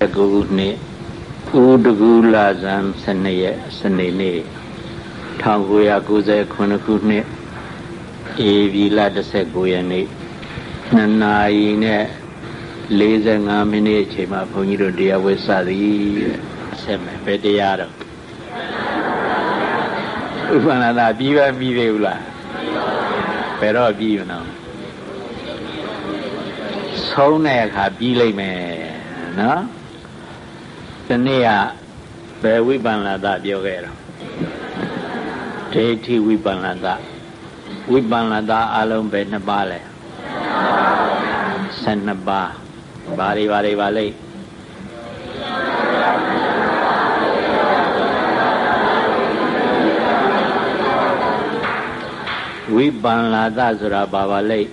ခုနှစ်ဥဒကူလာဇန်12ရက်စနေနေ့1998ခုနှစ်ဧပြီလ19ရက်နေ့နှစ်နာရီနဲ့45မိနစ်အချိန်မှာဘုန်းကြီးတို့တရားဝဲစသည်ဆက်မယ်ဘယ်တရားတော့ဥပ္ပန္နတာပြီးပါပြီးသေးဘူးလားဘယ်တော့ပြီးမနော်ဆုံးတဲ့အခါပြီးလိမ့်မယ်နော် ဒီနေ့ကဘယ်ဝိပန္နတာပြောခဲ့တော့ဒိဋ္ဌိဝိပန္နတာဝိပန္နတာအလုံးပဲနှစ်ပါးလဲ12ပါးဘာတွေဘာတွေပါလိမ့်ဝိပန္လာသဆိုတာဘာပါလိမ့်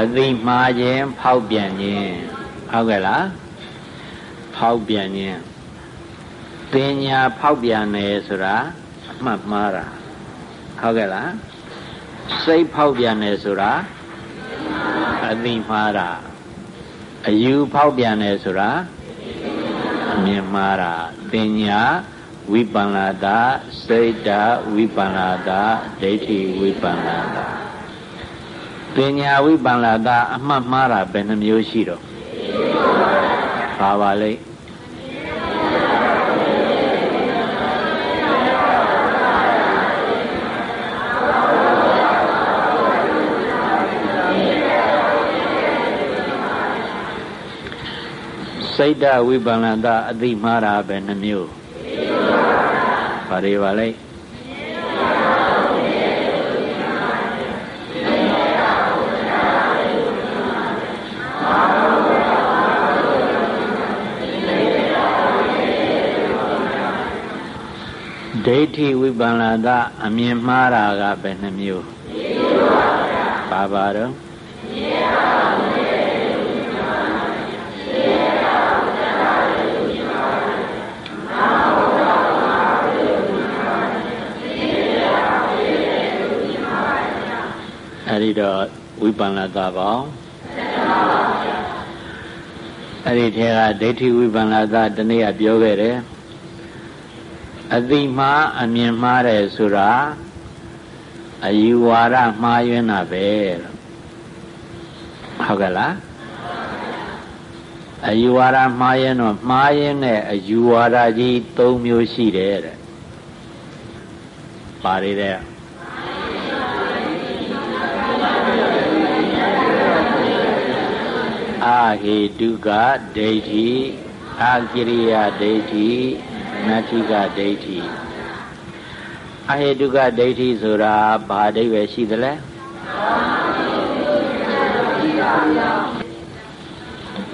အသိမှားခြင်းဖောက်ပြန်ခြင်းဟုတ်ကဲ့လားဖောက်ပြန်ခြင်းပညာဖောက်ပြန်တယ်ဆိုတာအမှတ်မှားတာဟုတ်ကဲ့လားစိတ်ဖောက်ပြန်တယ်ဆိုတာအသိမှားတာအယူဖောက်ပြန်တယ်ဆိုတာအမြင်မှားတာပညာဝိပန္နာတာစိတ်တဝိပန္နာတာဒိဋ္ဌိဝိပန္နာတာ ပညာဝိပန္နာတာအမှတ်မှားတာဘယ်နှမျိုးရှိတော့ပါပါလိမ့်စိတ်တဝိပန္နတအတိမှားတာပဲနှမျိုးပါတွေပါလိုက် ဋ္ဌိဝိပန္နတအမြင်မှားတာကပဲနှမျိုးပါပါတော့အဲ့ဒီတော့ဝိပန္နတာပေါင်းအဲ့ဒီထဲကဒိဋ္ဌိဝိပန္နတာတနေ့ကပြောခဲ့တယ် အတိမှားအမြင်မှားတယ်ဆိုတာအယူဝါဒမှားယွင်းတာပဲဟုတ်ကဲ့လားအယူဝါဒမှားရင်တော့မှားရင်နဲ့အယူဝါဒကြီး၃မျိုးရှိတယ်တဲ့ပါရတဲ့အာဟေတုကဒိဋ္ဌိအာကိရိယာဒိဋ္ဌိ နတ္ထိကဒိဋ္ဌိအဟေတုကဒိဋ္ဌိဆိုတာဘာအဓိပ္ပာယ်ရှိသလဲ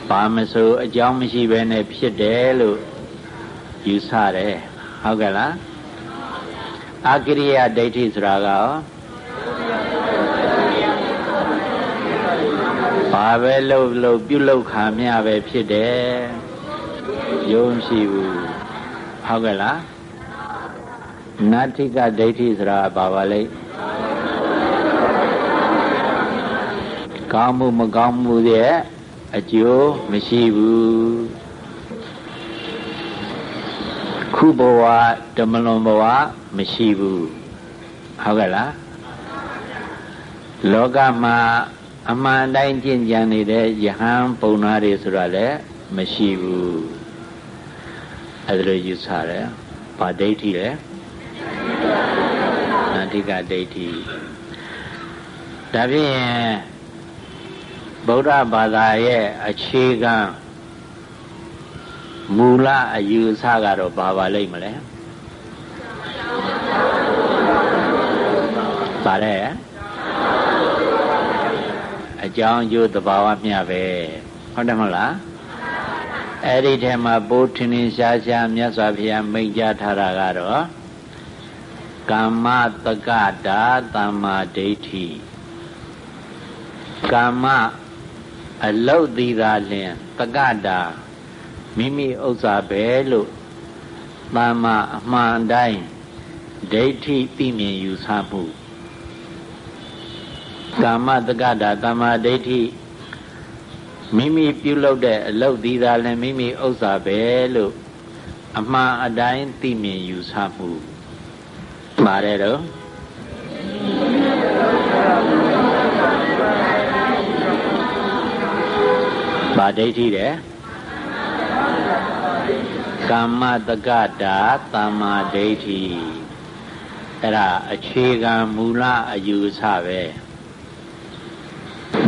ဘာမဆိုအကြောင်းမရှိဘဲနဲ့ဖြစ်တယ်လို့ယူဆတယ်ဟုတ်ကဲ့လားအကိရိယာဒိဋ္ဌိဆိုတာကရောဘာပဲလှုပ်လှုပ်ပြုလုပ်ခါမျှပဲဖြစ်တယ်ယုံရှိဘူး ဟုတ်ကဲ့လားနတ္ထိကဒိဋ္ဌိဆိုတာဘာပါလဲကောင်းမှုမကောင်းမှုရဲ့အကျိုးမရှိဘူးခုဘဝဓမ္မလွန်ဘဝမရှိဘူးဟုတ်ကဲ့လားလောကမှာအမှန်တိုင်းကျင့်ကြံနေတဲ့ယဟန်ပုံနာတွေဆိုတာလည်းမရှိဘူး အဲဒါလိုယူဆတယ်ဗာဒိဋ္ဌိလေနာတိကဒိဋ္ဌိဒါဖြင့်ဗုဒ္ဓဘာသာရဲ့အခြေခံမူလအယူအဆကတော့ဘာပါလိမ့်မလဲပါတယ်အကြောင်းကျိုးသဘာဝမျှပဲဟုတ်တယ်မဟုတ်လား အဲ့ဒီထဲမှာပိုးထင်းထင်းရှားရှားမြတ်စွာဘုရားမိန့်ကြားထားတာကတော့ကမ္မတက္ကတာသမ္မာဒိဋ္ဌိကမ္မအလုတ်သီသာလင်တက္ကတာမိမိဥစ္စာပဲလို့သမ္မာအမှန်တိုင်းဒိဋ္ဌိသိမြင်ယူဆမှုကာမတက္ကတာတမာဒိဋ္ဌိ မိမိပြုလုပ်တဲ့အလုပ်ဒီသာလည်းမိမိဥစ္စာပဲလို့အမှားအတိုင်းသိမြင်ယူဆမှုပါတယ်တော့ဗာဒိဋ္ဌိတဲ့ကာမတက္ကတာတမာဒိဋ္ဌိအဲ့ဒါအခြေခံမူလအယူဆပဲ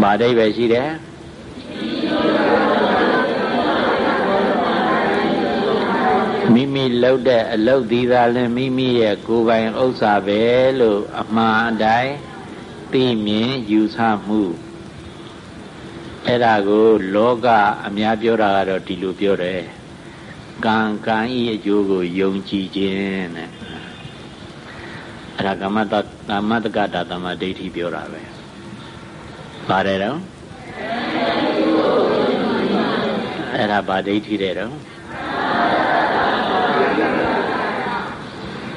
ဗာဒိဋ္ဌိပဲရှိတယ် မိမိလှုပ်တဲ့အလုတ်ဒီသာလဲမိမိရဲ့ကိုယ်ပိုင်ဥစ္စာပဲလို့အမှန်အတိုင်းသိမြင်ယူဆမှုအဲ့ဒါကိုလောကအများပြောတာကတော့ဒီလိုပြောတယ်ကံကံဤအကျိုးကိုယုံကြည်ခြင်းတဲ့အဲ့ဒါကမ္မတကမ္မတကတာတမဒိဋ္ဌိပြောတာပဲပါတယ်တော့ အဲ့ဒါဗာဒိဋ္ဌိတဲ့တော့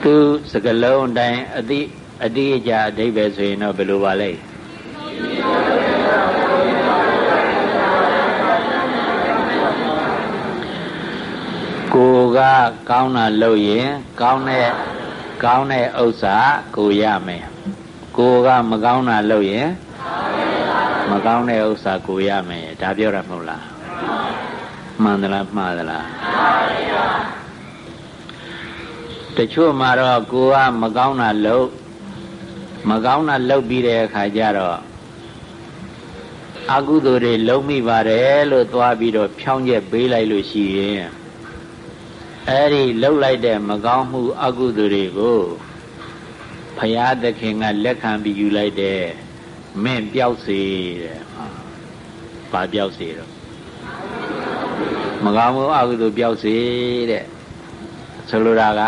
သူစကလုံးတိုင်းအတိအတိအကျအဓိပ္ပာယ်ဆိုရင်တော့ဘယ်လိုပါလဲကိုကကောင်းတာလုပ်ရင်ကောင်းတဲ့ကောင်းတဲ့ဥစ္စာကိုရမယ်ကိုကမကောင်းတာလုပ်ရင်မကောင်းတဲ့ဥစ္စာကိုရမယ်ဒါပြောတာမဟုတ်လား မှန်သလားမှားသလားတချို့မှာတော့ကိုကမကောင်းတာလုပ်မကောင်းတာလုပ်ပြီးတဲ့အခါကျတော့အကုသိုလ်တွေလုံးမိပါတယ်လို့သွားပြီးတော့ဖြောင်းချက်ပေးလိုက်လို့ရှိရင်အဲ့ဒီလှုပ်လိုက်တဲ့မကောင်းမှု အကုသိုလ်တွေကိုဖရာသခင်ကလက်ခံပြီးယူလိုက်တဲ့မင်းပျောက်စေတဲ့။ဘာပျောက်စေတော့ မကောင်းမှုအကုသိုလ်ပျောက်စေတဲ့။ဆိုလိုတာက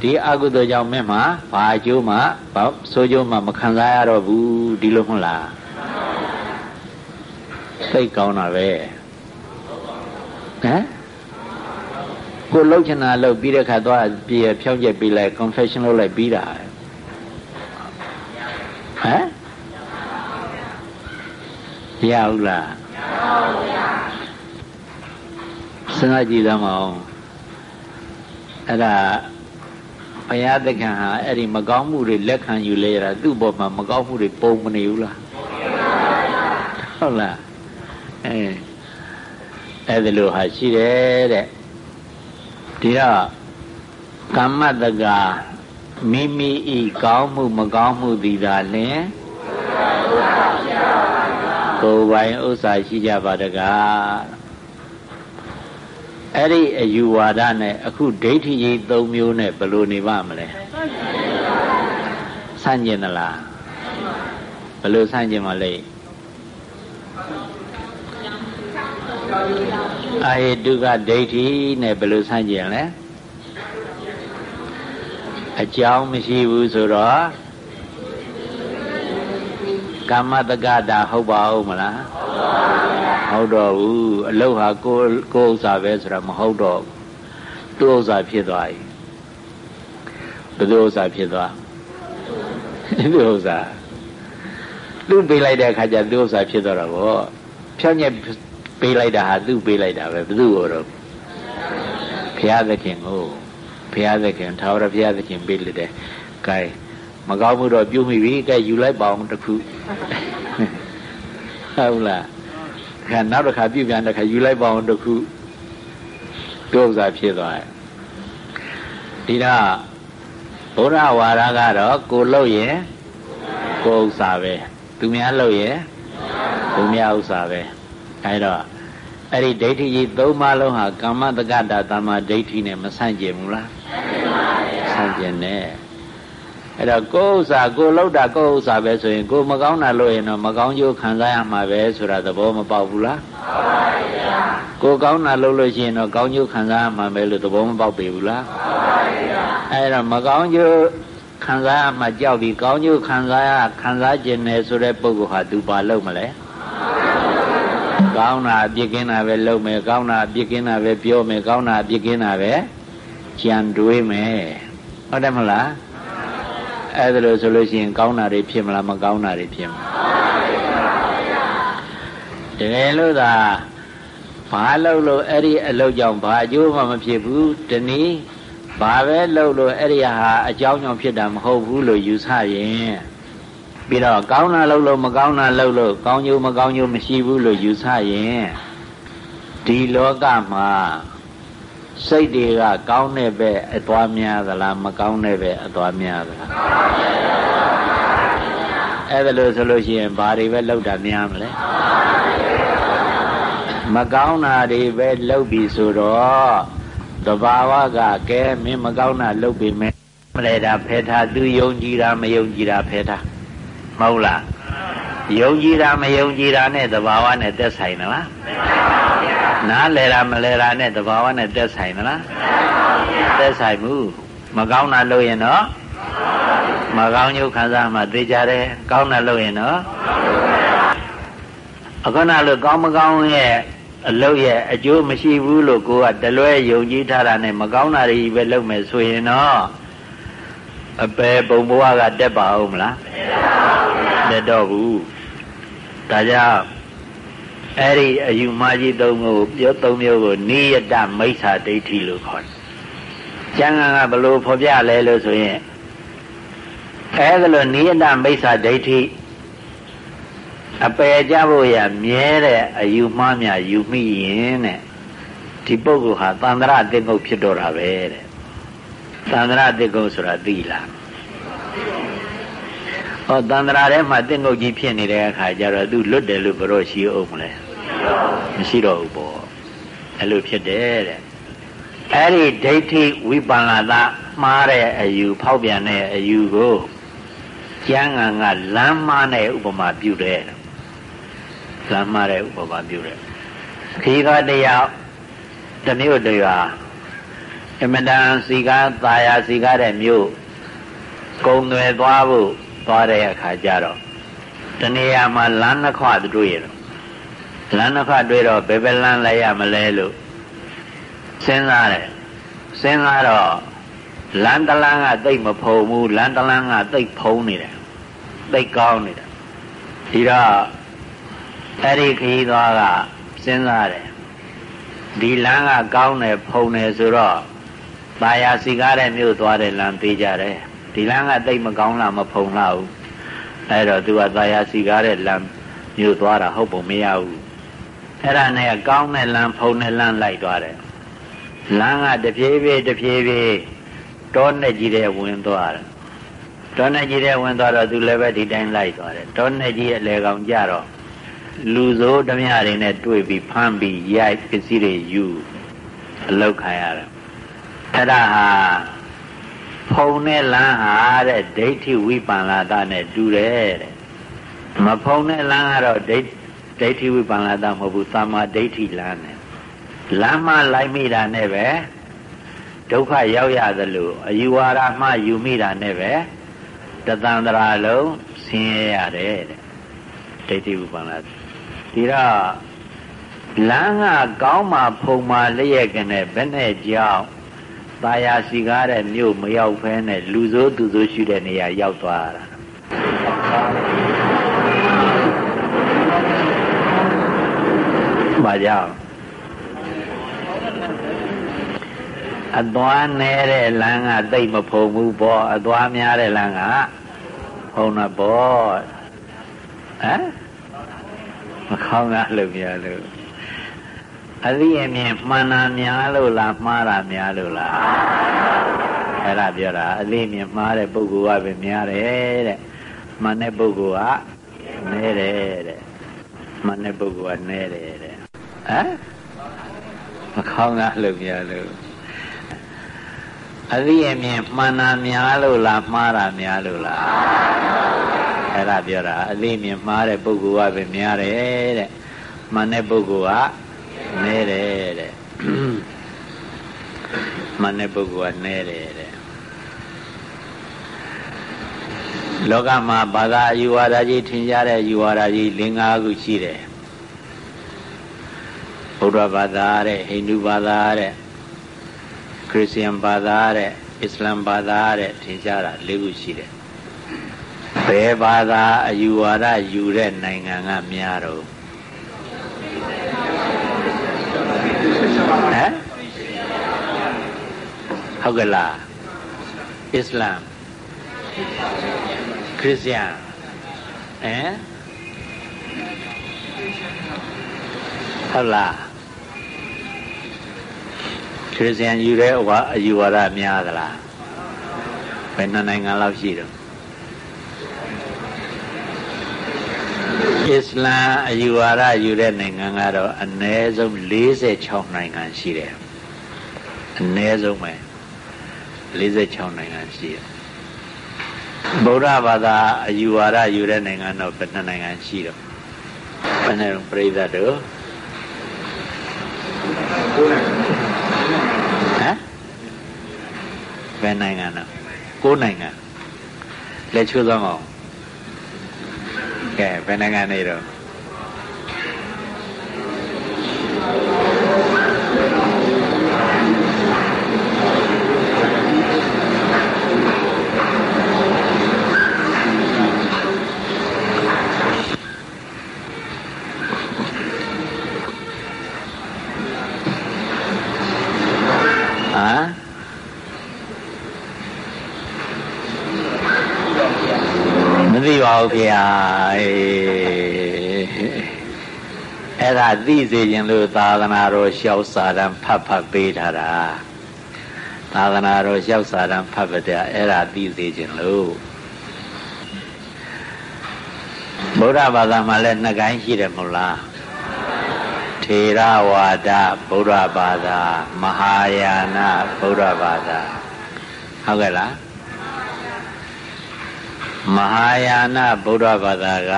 ဒီအကုသိုလ်ကြောင့်မင်းမှာဘာအကျိုးမှဘာဆိုးကျိုးမှမခံစားရတော့ဘူးဒီလိုမဟုတ်လား။စိတ်ကောင်းတာပဲ။ဟမ်ကိုလှုပ်ချင်တာလှုပ်ပြီးတဲ့ခါသွားပြေဖြောင်းချက်ပြီးလိုက် confession လုပ်လိုက်ပြီးတာဟမ်ရဘူးလား စဉ်းစားကြည့်သမောင်းအဲ့ဒါဘုရားသခင်ဟာအဲ့ဒီမကောင်းမှုတွေလက်ခံယူလေရတာသူ့ဘောမှာမကောင်းမှုတွေပုံမနေဘူးလားဟုတ်လားအဲအဲ့ဒါလိုဟာရှိတယ်တဲ့ဒီတော့ကမ္မတကမိမိဤကောင်းမှုမကောင်းမှုသည်သာလျှင်ကိုယ်ပိုင်ဥစ္စာရှိကြပါတကား အဲ့ဒီအယူဝါဒနဲ့အခုဒိဋ္ဌိကြီး၃မျိုးနဲ့ဘယ်လိုနေပါမလဲဆန့်ကျင်သလားဘယ်လိုဆန့်ကျင်မလဲအာဟိတုကဒိဋ္ဌိနဲ့ဘယ်လိုဆန့်ကျင်လဲအကြောင်းမရှိဘူးဆိုတော့ကမ္မတက္ကတာဟုတ်ပါဦးမလား ဟုတ်တော့ဘူးအလုတ်ဟာကိုကိုဥစ္စာပဲဆိုတာမဟုတ်တော့သူ့ဥစ္စာဖြစ်သွားပြီဘယ်သူဥစ္စာဖြစ်သွားသူ့ဥစ္စာသူ့ပေးလိုက်တဲ့အခါကျသူ့ဥစ္စာဖြစ်သွားတော့ဗောဖြောင်းညက်ပေးလိုက်တာဟာသူ့ပေးလိုက်တာပဲဘယ်သူ့ကိုတော့ဘုရားသခင်ကိုဘုရားသခင်ထာဝရဘုရားသခင်ပေးလိုက်တယ်။ကဲမကောင်းမှုတော့ပြုမိပြီ။ကဲယူလိုက်ပါအောင်တခု။ ဟုတ်လား။ခါနောက်တစ်ခါပြုပြန်တစ်ခါယူလိုက်ပါအောင်တခု။တို့ဥစ္စာဖြစ်သွားတယ်။ဒီတော့ဘုရားဝါဒကတော့ကိုလို့ရင်ကိုဥစ္စာပဲ။သူများလို့ရင်သူများဥစ္စာပဲ။အဲဒါအဲ့ဒီဒိဋ္ဌိကြီးသုံးပါးလုံးဟာကာမတက္ကတာတမ္မာဒိဋ္ဌိနဲ့မဆန့်ကျင်ဘူးလားဆန့်ကျင်တယ် အဲ့တော့ကိုယ်ဥစ္စာကိုလောက်တာကိုယ်ဥစ္စာပဲဆိုရင်ကိုမကောင်းတာလို့ရင်တော့မကောင်းကျိုးခံစားရမှာပဲဆိုတာသဘောမပေါက်ဘူးလားကိုကောင်းတာလုပ်လို့ရှိရင်တော့ကောင်းကျိုးခံစားရမှာပဲလို့သဘောမပေါက်ပေဘူးလားအဲ့တော့မကောင်းကျိုးခံစားရမှာကြောက်ပြီးကောင်းကျိုးခံစားရခံစားခြင်းနဲ့ဆိုတဲ့ပုဂ္ဂိုလ်ဟာသူပါလို့မလဲကောင်းတာအပြစ်ကင်းတာပဲလုပ်မယ်ကောင်းတာအပြစ်ကင်းတာပဲပြောမယ်ကောင်းတာအပြစ်ကင်းတာပဲကြံတွေးမယ်ဟုတ်တယ်မလား အဲ့ဒါလို့ဆိုလို့ရှိရင်ကောင်းတာတွေဖြစ်မလားမကောင်းတာတွေဖြစ်မလားတကယ်လို့သာဘာလုပ်လို့အဲ့ဒီအလုပ်ကြောင့်ဘာအကျိုးမှမဖြစ်ဘူးတနည်းဘာပဲလုပ်လို့အဲ့ဒီဟာအကြောင်းကြောင့်ဖြစ်တာမဟုတ်ဘူးလို့ယူဆရင်ပြီးတော့ကောင်းတာလုပ်လို့မကောင်းတာလုပ်လို့ကောင်းကျိုးမကောင်းကျိုးမရှိဘူးလို့ယူဆရင်ဒီလောကမှာ စိတ်တွေကကောင်းတဲ့ဘက်အသွားများသလားမကောင်းတဲ့ဘက်အသွားများသလားအဲ့ဒါလို့ဆိုလို့ရှိရင်ဘာတွေပဲလောက်တာများမလဲမကောင်းတာတွေပဲလောက်ပြီဆိုတော့တဘာဝကကဲမင်းမကောင်းတာလောက်ပြီမဲမလဲတာဖဲထားသူယုံကြည်တာမယုံကြည်တာဖဲထားမဟုတ်လားယုံကြည်တာမယုံကြည်တာနဲ့တဘာဝနဲ့သက်ဆိုင်သလား နားလဲတာမလဲတာနဲ့တဘာဝနဲ့သက်ဆိုင်သလားသက်ဆိုင်မှုမကောင်းတာလို့ရင်တော့မကောင်းညုခံစားမှသိကြတယ်ကောင်းတာလို့ရင်တော့အခုနလို့ကောင်းမကောင်းရဲ့အလုပ်ရဲ့အကျိုးမရှိဘူးလို့ကိုကတလွဲယုံကြည်ထားတာနဲ့မကောင်းတာတွေပဲလုပ်မယ်ဆိုရင်တော့အပေပုံဘဝကတက်ပါဦးမလားတက်တော့ဘူးဒါကြောင့် အဲ့ဒီအယူမကြီးသုံးကိုပြောသုံးမျိုးကိုနိယတမိစ္ဆာဒိဋ္ဌိလို့ခေါ်တယ်။ကျမ်းဂန်ကဘလို့ဖော်ပြလဲလို့ဆိုရင်အဲ့ဒါလို့နိယတမိစ္ဆာဒိဋ္ဌိအပယ်ကြဖို့ရမြဲတဲ့အယူမှားများယူမိရင်တဲ့ဒီပုဂ္ဂိုလ်ဟာသန္တရအတိတ်ကုတ်ဖြစ်တော့တာပဲတဲ့သန္တရအတိတ်ကုတ်ဆိုတာသိလားဟောတန္တရာထဲမှာတင့်ငုတ်ကြီးဖြစ်နေတဲ့အခါကျတော့သူလွတ်တယ်လို့ဘယ်တော့ရှိအောင်မလဲ မရှိတော့ဘူးပေါ့အဲ့လိုဖြစ်တယ်တဲ့အဲ့ဒီဒိဋ္ဌိဝိပန္နတာမှားတဲ့အယူဖောက်ပြန်တဲ့အယူကိုကျမ်းဂန်ကလမ်းမနဲ့ဥပမာပြုတယ်လမ်းမတဲ့ဥပမာပြုတယ်ခီးကတယောက်တမျိုးတရွာအမတန်စီကားသာယာစီကားတဲ့မြို့ကုံသွယ်သွားဖို့သွားတဲ့အခါကျတော့တနေရာမှာလမ်းနှခွသူတို့ရတယ် လမ်းနှစ်ခွတွေ့တော့ဘယ်ဘယ်လမ်းလိုက်ရမလဲလို့စဉ်းစားတယ်စဉ်းစားတော့လမ်းတလန်းကတိတ်မဖုံဘူးလမ်းတလန်းကတိတ်ဖုံနေတယ်တိတ်ကောင်းနေတယ်ဒီတော့အဲ့ဒီခရီးသွားကစဉ်းစားတယ်ဒီလမ်းကကောင်းတယ်ဖုံတယ်ဆိုတော့ပါရစီကားတဲ့မြို့သွားတဲ့လမ်းပေးကြတယ်ဒီလမ်းကတိတ်မကောင်းလားမဖုံလားဘူးအဲ့တော့သူကသာယာစီကားတဲ့လမ်းမြို့သွားတာဟုတ်ပုံမရဘူး အဲ့ဒါနဲ့ကောင်းတဲ့လမ်းဖုံတဲ့လမ်းလိုက်သွားတယ်လမ်းကတဖြည်းဖြည်းတဖြည်းဖြည်းတောနဲ့ကြီးတဲ့ဝင်သွားတယ်တောနဲ့ကြီးတဲ့ဝင်သွားတော့သူလည်းပဲဒီတိုင်းလိုက်သွားတယ်တောနဲ့ကြီးအလေကောင်ကြတော့လူစိုးဓမြတွေနဲ့တွေ့ပြီးဖမ်းပြီးရိုက်ပစ္စည်းတွေယူအလောက်ခံရတယ်အဲ့ဒါဟာဖုံတဲ့လမ်းဟာတဲ့ဒိဋ္ဌိဝိပန္နတာနဲ့တူတယ်တဲ့မဖုံတဲ့လမ်းကတော့ဒိဋ္ဒိဋ္ဌိဝိပန္နတာမဟုတ်ဘူးသမ္မာဒိဋ္ဌိလမ်းနဲ့လမ်းမှလိုက်မိတာနဲ့ပဲဒုက္ခရောက်ရသလိုအယူဝါဒမှယူမိတာနဲ့ပဲတသန္တရာလုံးဆင်းရဲရတယ်တဲ့ဒိဋ္ဌိဝိပန္နဒီတော့လမ်းကကောင်းမှဖုံမှလျက်ကနေဘယ်နဲ့ကြောင့်ตาယာစီကားတဲ့မြို့မရောက်ဖဲနဲ့လူဆိုးသူဆိုးရှိတဲ့နေရာရောက်သွားတာ ဘာကြောင့်အသွားနေတဲ့လမ်းကတိတ်မဖုံဘူးပေါ့အသွားများတဲ့လမ်းကဖုံတာပေါ့ဟမ်မခေါင်းလားလို့များလို့အသိအမြင်မှန်တာများလို့လားမှားတာများလို့လားအဲ့ဒါပြောတာအသိအမြင်မှားတဲ့ပုဂ္ဂိုလ်ကပဲများတယ်တဲ့မှန်တဲ့ပုဂ္ဂိုလ်ကနဲတယ်တဲ့မှန်တဲ့ပုဂ္ဂိုလ်ကနဲတယ်တဲ့ ဟမ်မခေါင်းကားလို့များလို့အသိအမြင်မှန်တာများလို့လားမှားတာများလို့လားအဲ့ဒါပြောတာအသိအမြင်မှားတဲ့ပုဂ္ဂိုလ်ကပဲများတယ်တဲ့မှန်တဲ့ပုဂ္ဂိုလ်ကနဲတယ်တဲ့မနဲ့ပုဂ္ဂိုလ်ကနဲတယ်တဲ့လောကမှာဘာသာအယူဝါဒကြီးထင်ရှားတဲ့အယူဝါဒကြီး၄၅ခုရှိတယ် ဗုဒ္ဓဘာသာတဲ့ဟိန္ဒူဘာသာတဲ့ခရစ်ယာန်ဘာသာတဲ့အစ္စလာမ်ဘာသာတဲ့ထင်ရှားတာ၄ခုရှိတယ်ဘယ်ဘာသာအယူဝါဒယူတဲ့နိုင်ငံကများတော့ဟုတ်ကလားအစ္စလာမ်ခရစ်ယာန်ဟမ်ဟုတ်လားခ ရစ်ယာန်ယူတဲ့အဝအယူဝါဒများသလားဘယ်နှစ်နိုင်ငံလောက်ရှိတော့အစ္စလာမ်အယူဝါဒယူတဲ့နိုင်ငံကတော့အနည်းဆုံး46နိုင်ငံရှိတယ်အနည်းဆုံးပဲ46နိုင်ငံရှိတယ်ဗုဒ္ဓဘာသာအယူဝါဒယူတဲ့နိုင်ငံတော့ဘယ်နှစ်နိုင်ငံရှိတော့ဘယ်နဲ့ပြိဿတို့ဟမ် ဘယ်နိုင်ငံတော့ကိုးနိုင်ငံလက်ချိုးသွားအောင်ကဲဘယ်နိုင်ငံနေတော့ သိစေခြင်းလို့သာသနာတော်လျှောက်စာတမ်းဖတ်ဖတ်ပေးထားတာသာသနာတော်လျှောက်စာတမ်းဖတ်ဖတ်တဲ့အဲ့ဒါသိစေခြင်းလို့ဗုဒ္ဓဘာသာမှာလည်းနှစ်ကိုင်းရှိတယ်မဟုတ်လားထေရဝါဒဗုဒ္ဓဘာသာမဟာယာနဗုဒ္ဓဘာသာဟုတ်ကဲ့လားမဟာယာနဗုဒ္ဓဘာသာက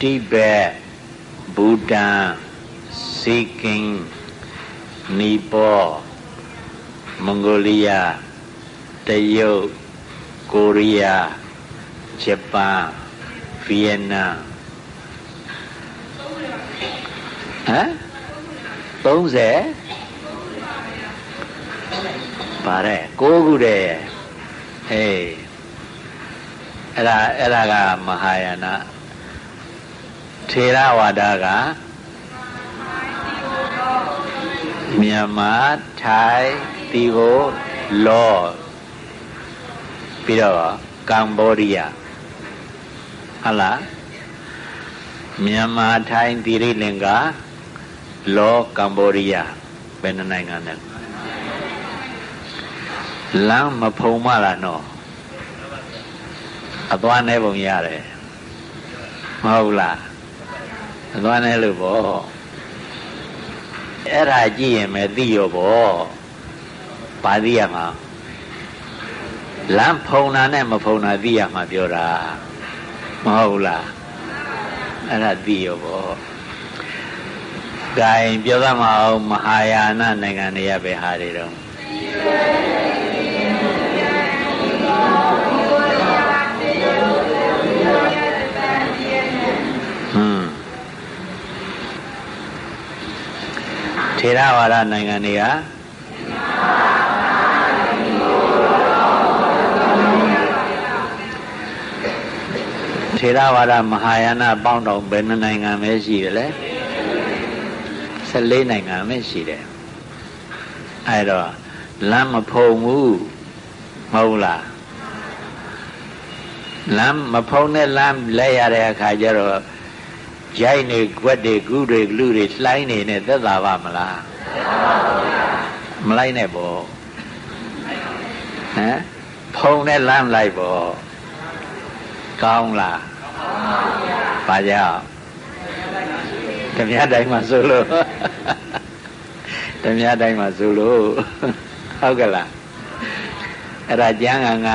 တိဘက် ဘူတန်စီကင်နီပေါမွန်ဂိုလီးယားတရုတ်ကိုရီးယားဂျပန်ဗီယက်နမ်ဟမ်30ပါတယ်6ခုတည်းဟေးအဲ့ဒါအဲ့ဒါကမဟာယာန ထေရဝါဒကမြန်မာထိုင်းတီဟိုလောပြီးတော့ကမ္ဘောဒီးယားဟုတ်လားမြန်မာထိုင်းတိရိလင်္ကာလောကမ္ဘောဒီးယားဘယ်နိုင်ငံလဲလမ်းမဖုံမလားနော်အသွားနဲ့ပုံရတယ်မဟုတ်လား အသွားနဲ့လို့ပေါ့အဲ့ဒါကြည့်ရင်ပဲသိရောပေါ့ပါသိရမှာလမ်းဖုံတာနဲ့မဖုံတာသိရမှာပြောတာမဟုတ်လားအဲ့ဒါသိရောပေါ့ဂိုင်ပြောသမအောင်မဟာယာနနိုင်ငံတွေကပဲဟာတွေတော့ ထေရဝါဒနိုင်ငံတွေကထေရဝါဒမဟာယာနပေါင်းတော်ဘယ်နှနိုင်ငံပဲရှိတယ်လဲ14နိုင်ငံပဲရှိတယ်အဲတော့လမ်းမဖုံဘူးမဟုတ်လားလမ်းမဖုံတဲ့လမ်းလဲရတဲ့အခါကျတော့ ရိုက်နေကွက်တွေကုတွေလူတွေလှိုင်းနေနဲ့သက်သာပါမလားမလိုက်နဲ့ပေါ့ဟမ်ဖုံနဲ့လမ်းလိုက်ပေါ့ကောင်းလားဘာကြောင့်ဓမြတိုင်းမှာဆိုလို့ဓမြတိုင်းမှာဆိုလို့ဟုတ်ကလားအဲ့ဒါကျမ်းဂန်က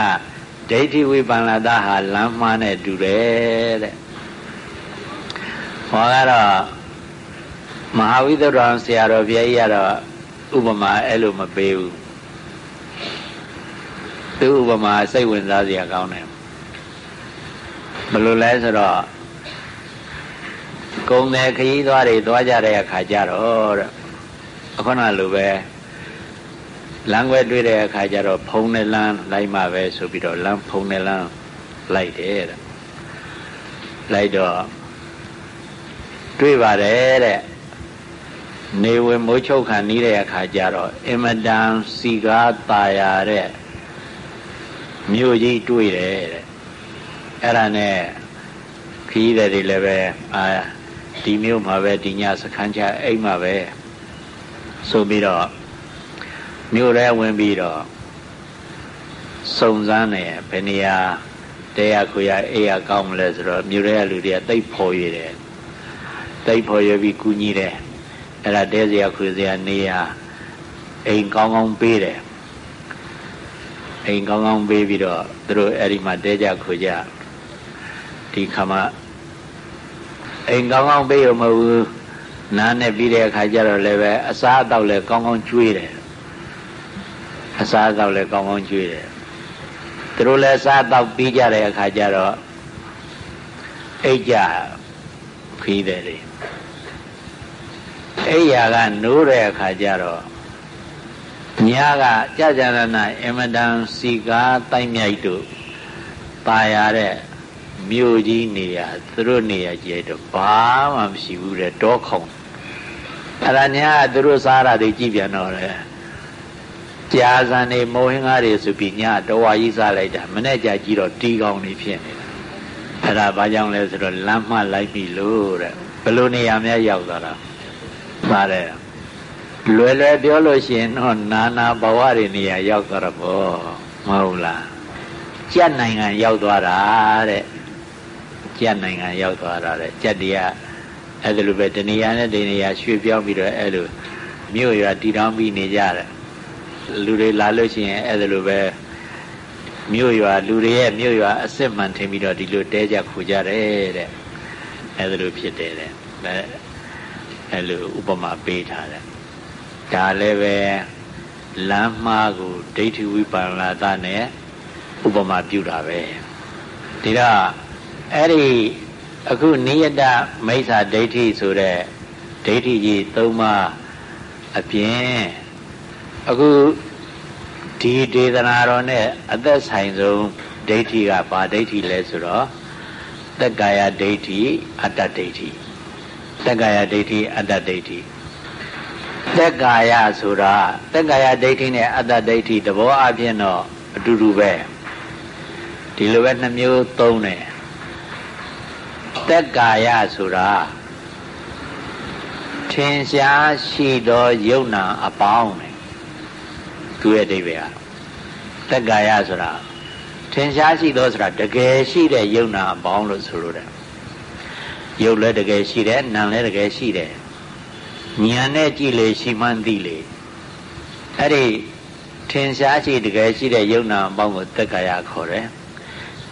ဒိဋ္ဌိဝိပန္နတဟာလမ်းမှားနဲ့တူတယ်တဲ့ ဟောကတော့မဟာဝိသုဒ္ဓံဆရာတော်ဘုရားကြီးကတော့ဥပမာအဲ့လိုမပေးဘူးသူဥပမာစိတ်ဝင်စားစရာကောင်းတယ်ဘယ်လိုလဲဆိုတော့ကုံတယ်ခရီးသွားတွေသွားကြတဲ့အခါကျတော့အခုနလိုပဲလမ်းခွဲတွေ့တဲ့အခါကျတော့ဖုံးနဲ့လမ်းလိုက်မှပဲဆိုပြီးတော့လမ်းဖုံးနဲ့လမ်းလိုက်တယ်တဲ့လိုက်တော့ တွေ့ပါတယ်တဲ့ နေဝင်မိုးချုပ်ခံနေတဲ့အခါကျတော့အင်မတန်စီကားตายရတဲ့မြို့ကြီးတွေ့တယ်တဲ့အဲ့ဒါနဲ့ခီးတဲ့တွေလည်းပဲအာဒီမြို့မှာပဲဒီညစခန်းချအိမ်မှာပဲဆိုပြီးတော့မြို့ထဲဝင်ပြီးတော့စုံစမ်းနေဘယ်နေရာတရားခွေရအေးရကောင်းမလဲဆိုတော့မြို့ထဲကလူတွေကတိတ်ဖော်ရတယ် တိတ်ဖော်ရပြီးကူညီတယ်အဲ့ဒါတဲစရာခွေစရာနေရာအိမ်ကောင်းကောင်းပေးတယ်အိမ်ကောင်းကောင်းပေးပြီးတော့သူတို့အဲ့ဒီမှာတဲကြခွေကြဒီခါမှာအိမ်ကောင်းကောင်းပေးရမဟုတ်ဘူးနားနဲ့ပြီးတဲ့အခါကျတော့လည်းပဲအစားအသောက်လည်းကောင်းကောင်းကျွေးတယ်အစားအသောက်လည်းကောင်းကောင်းကျွေးတယ်သူတို့လည်းစားတော့ပြီးကြတဲ့အခါကျတော့အိတ်ကြ ခီးတယ်လေအိယာကနိုးတဲ့အခါကျတော့ညာကကြာကြာနာနာအမတန်စီကားတိုက်မြိုက်တို့ပါရတဲ့မြို့ကြီးနေရသူတို့နေရကြည့်တော့ဘာမှမရှိဘူးတဲ့တောခုံအဲ့ဒါညာသူတို့စားတာတွေကြည့်ပြန်တော့လေကြာစံနေမိုးဟင်းကားတွေဆိုပြီးညတော်ဝါကြီးစားလိုက်တာမနဲ့ကြာကြည့်တော့တီးကောင်းနေဖြစ်နေတာ အဲ့ဒါဘာကြောင့်လဲဆိုတော့လမ်းမှလိုက်ပြီလို့တဲ့ဘယ်လိုနေရာများရောက်သွားတာပါတယ်လွယ်လွယ်ပြောလို့ရှိရင်တော့နာနာဘဝတွေနေရာရောက်သွားတော့ဘောမဟုတ်လားကြက်နိုင်ငံရောက်သွားတာတဲ့ကြက်နိုင်ငံရောက်သွားတာတဲ့ကြက်တရားအဲ့ဒါလိုပဲတဏှာနဲ့တဏှာရွှေ့ပြောင်းပြီးတော့အဲ့လိုမြို့ရွာတည်တောင်းပြီးနေကြတယ်လူတွေလာလို့ရှိရင်အဲ့ဒါလိုပဲ မြို့ရွာလူတွေရဲ့မြို့ရွာအစစ်မှန်ထင်ပြီးတော့ဒီလိုတဲကြခူကြတယ်တဲ့အဲ့ဒါလိုဖြစ်တယ်တဲ့အဲ့လိုဥပမာပေးထားတယ်ဒါလည်းပဲလမ်းမှားကိုဒိဋ္ဌိဝိပါဒနာသနဲ့ဥပမာပြုတာပဲဒီတော့အဲ့ဒီအခုနိယတမိစ္ဆာဒိဋ္ဌိဆိုတဲ့ဒိဋ္ဌိကြီးသုံးပါးအပြင်အခု ဒီဒေသနာတော်နဲ့အသက်ဆိုင်ဆုံးဒိဋ္ဌိကဘာဒိဋ္ဌိလဲဆိုတော့တက္ကာယဒိဋ္ဌိအတ္တဒိဋ္ဌိတက္ကာယဒိဋ္ဌိအတ္တဒိဋ္ဌိတက္ကာယဆိုတာတက္ကာယဒိဋ္ဌိနဲ့အတ္တဒိဋ္ဌိသဘောအပြင်တော့အတူတူပဲဒီလိုပဲနှမျိုးသုံးတယ်တက္ကာယဆိုတာထင်ရှားရှိသောယုံနာအပေါင်းတယ် သူရဲ့အဓိပ္ပာယ်ကတက္ကာယဆိုတာထင်ရှားရှိသောဆိုတာတကယ်ရှိတဲ့ယုံနာအပေါင်းလို့ဆိုလိုတယ်ယုတ်လည်းတကယ်ရှိတယ်နာမ်လည်းတကယ်ရှိတယ်ဉာဏ်နဲ့ကြည့်လေရှိမှန်းသိလေအဲ့ဒီထင်ရှားရှိတကယ်ရှိတဲ့ယုံနာအပေါင်းကိုတက္ကာယခေါ်တယ်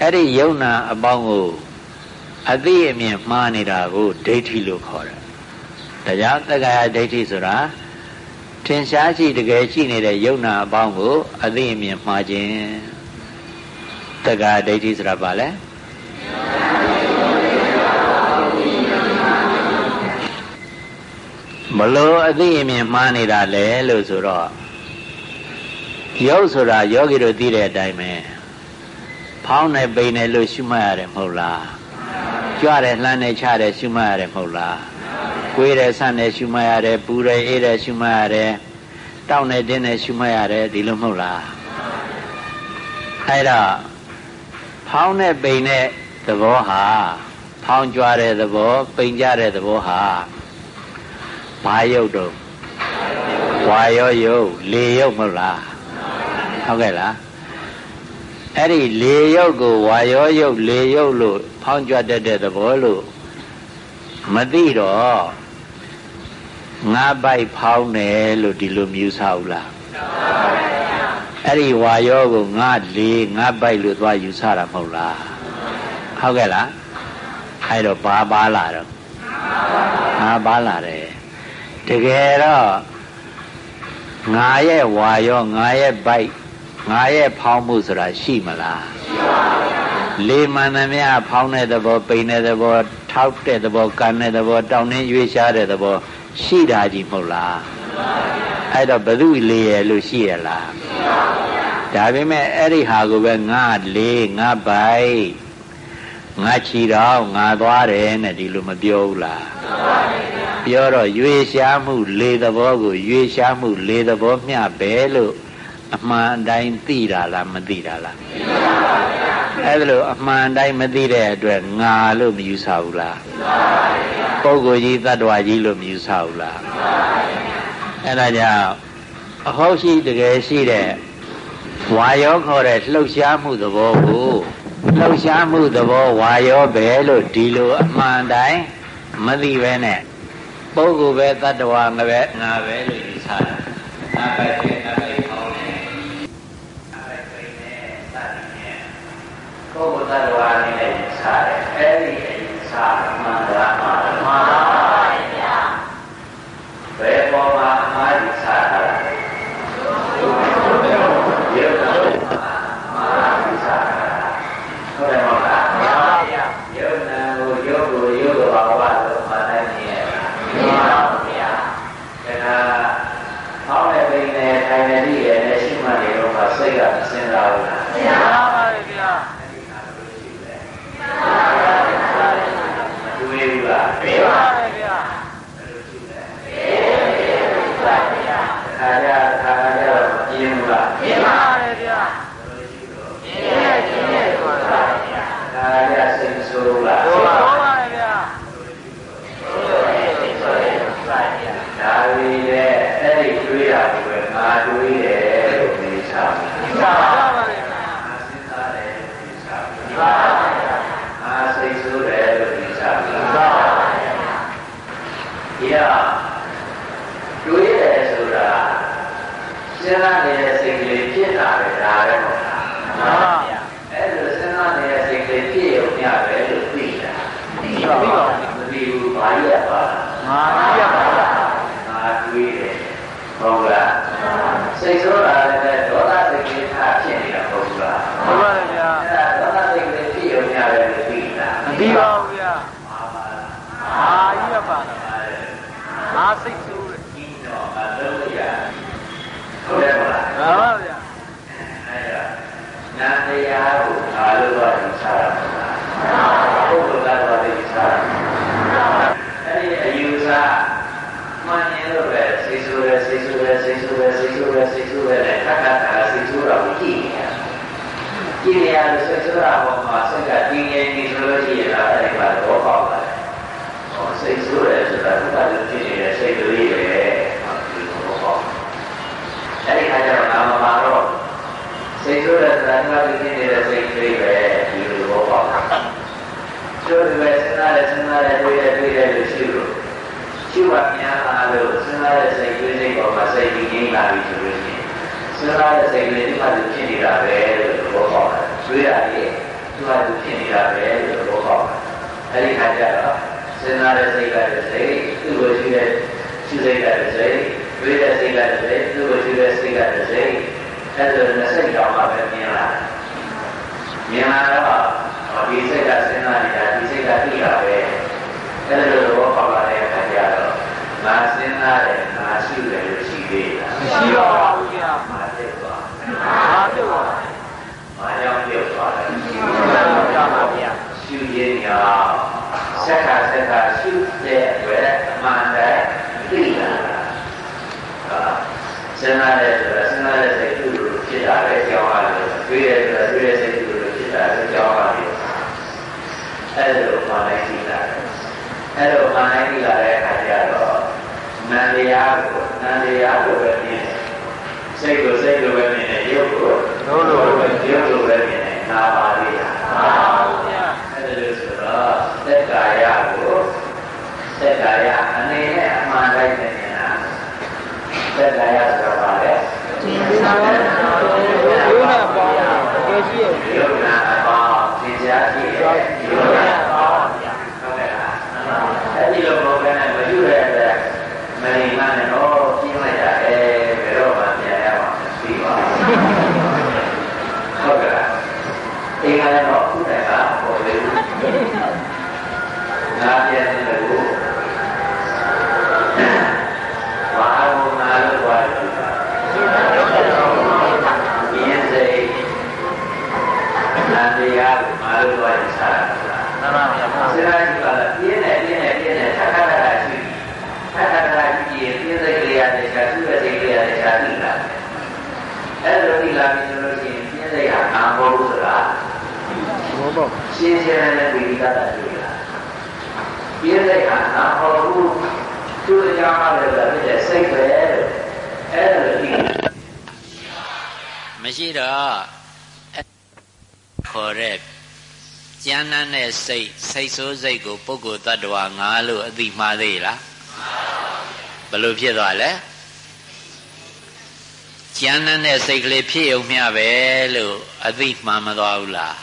အဲ့ဒီယုံနာအပေါင်းကိုအသိအမြင်မှားနေတာကိုဒိဋ္ဌိလို့ခေါ်တယ်ဒါကြောင့်တက္ကာယဒိဋ္ဌိဆိုတာ ထင်ရှားရှိတကယ်ရှိနေတဲ့ယုံနာအပေါင်းကိုအသိအမြင်မှားခြင်းတက္ကာဒိဋ္ဌိဆိုတာဘာလဲမလို့အသိအမြင်မှားနေတာလေလို့ဆိုတော့ရုပ်ဆိုတာယောဂီတို့သိတဲ့အတိုင်းပဲဖောင်းနေပိန်နေလို့ရှုမှတ်ရတယ်မဟုတ်လားကြွတယ်လှမ်းနေချတယ်ရှုမှတ်ရတယ်မဟုတ်လား ကိုယ်တယ်ဆန့်တယ်ရှုမှတ်ရတယ်ပူတယ်အေးတယ်ရှုမှတ်ရတယ်တောင်းနေတင်းနေရှုမှတ်ရတယ်ဒီလိုမဟုတ်လားအဲ့တော့ဖောင်းနဲ့ပိန်တဲ့သဘောဟာဖောင်းကြွတဲ့သဘောပိန်ကြတဲ့သဘောဟာဘာယုတ်တော့ဝါရောယုတ်လေယုတ်မဟုတ်လားဟုတ်ကဲ့လားအဲ့ဒီလေယုတ်ကိုဝါရောယုတ်လေယုတ်လို့ဖောင်းကြွတတ်တဲ့သဘောလို့မသိတော့ ငါပိုက်ဖောင်းတယ်လို့ဒီလိုမြူဆဘူးလားအဲ့ဒီဝါရောကိုငါလေငါပိုက်လို့သွားယူဆတာမဟုတ်လားဟုတ်ကဲ့လားအဲ့တော့ဘာပါလာတော့ငါပါလာတယ်တကယ်တော့ငါရဲ့ဝါရောငါရဲ့ပိုက်ငါရဲ့ဖောင်းမှုဆိုတာရှိမလားရှိပါဘူးလေမှန်သမျှဖောင်းတဲ့သဘောပိန်တဲ့သဘောထောက်တဲ့သဘောကန်တဲ့သဘောတောင်းနှင်းရွေးရှားတဲ့သဘော ရှိတာကြီးမဟုတ်လားအဲ့တော့ဘသူလေးရလို့ရှိရလားဒါပေမဲ့အဲ့ဒီဟာကိုပဲငါလေးငါပိုင်ငါချီတော့ငါသွားတယ်နဲ့ဒီလိုမပြောဘူးလားပြောတော့ရွေရှားမှုလေးသဘောကိုရွေရှားမှုလေးသဘောမျှပဲလို့အမှန်တိုင်းသိတာလားမသိတာလားသိပါပါဘုရားအဲ့ဒါလို့အမှန်တိုင်းမသိတဲ့အတွက်ငါလို့မယူဆဘူးလားသိပါပါ ပုဂ္ဂိုလ်ကြီးတ attva ကြီးလို့မြူဆဘူးလားအဲ့ဒါကြောင့်အဟုတ်ရှိတကယ်ရှိတဲ့ဝါယောခေါ်တဲ့လှုပ်ရှားမှုသဘောကိုလှုပ်ရှားမှုသဘောဝါယောပဲလို့ဒီလိုအမှန်တိုင်းမသိပဲနဲ့ပုဂ္ဂိုလ်ပဲတ attva ငါပဲငါပဲလို့ယူဆတာငါပဲဖြစ်ငါပဲဟောတယ်ငါပဲဖြစ်နေစသည်ဖြင့်ပုဂ္ဂိုလ်တ attva အနေနဲ့ယူဆတယ်အဲဒီိတ်ကစဉ်းစားလို့လားစဉ်းစား စားနေတဲ့စိတ်ကလေးဖြစ်တာပဲဒါပဲမဟုတ်လားမှန်ပါဗျာအဲ့လိုစဉ်းစားနေတဲ့စိတ်ကလေးဖြစ်ရုံမျှပဲလို့သိတာသိပါဘူးမသိဘူးဘာရပါမှန်ပါဗျာငါတွေးတယ်ဟုတ်လားစိတ်ဆိုးတာလည်း စိတ်ကိုစိတ်လိုပဲမြင်တယ်ရုပ်ကိုရုပ်လိုပဲရုပ်လိုပဲမြင်တယ်နာပါလိမ့်တာမှန်ပါဗျာအဲ့ဒါလို့ဆိုတော့စက်ကာယကိုစက်ကာယအနေနဲ့အမှန်တိုင်းနဲ့မြင်တာစက်ကာယဆိုတာပါလေဒီနာပါရုပ်နာပါတကယ်ရှိရဲ့ရုပ်နာပါသင်္ချာရှိရဲ့ စဉ်းစားကြည့်ပါလားပြင်းနေပြင်းနေပြင်းနေထပ်ထပ်ထပ်ကြည့်ထပ်ထပ်ထပ်ကြည့်ပြင်းစိတ်ကလေးရတဲ့ရှာသူ့ရဲ့စိတ်ကလေးရတဲ့ရှာသိလာတယ်အဲ့လိုဒီလာပြီဆိုလို့ရှိရင်ပြင်းစိတ်ဟာအာဘောလို့ဆိုတာဘောပေါ့ရှင်းရှင်းနဲ့ဝိသတာတွေ့လာပြင်းစိတ်ဟာအာဘောဘူးသူ့အကြောင်းအရလည်းဖြစ်တဲ့စိတ်ပဲအဲ့လိုဒီမရှိတော့ခေါ်တဲ့ ကျမ်းမ်းတဲ့စိတ်စိတ်ဆိုးစိတ်ကိုပုဂ္ဂိုလ်တ attva ငါလို့အတိမှားသေးလားဘယ်လိုဖြစ်သွားလဲကျမ်းမ်းတဲ့စိတ်ကလေးဖြစ်ုံမျှပဲလို့အတိမှန်မသွားဘူးလား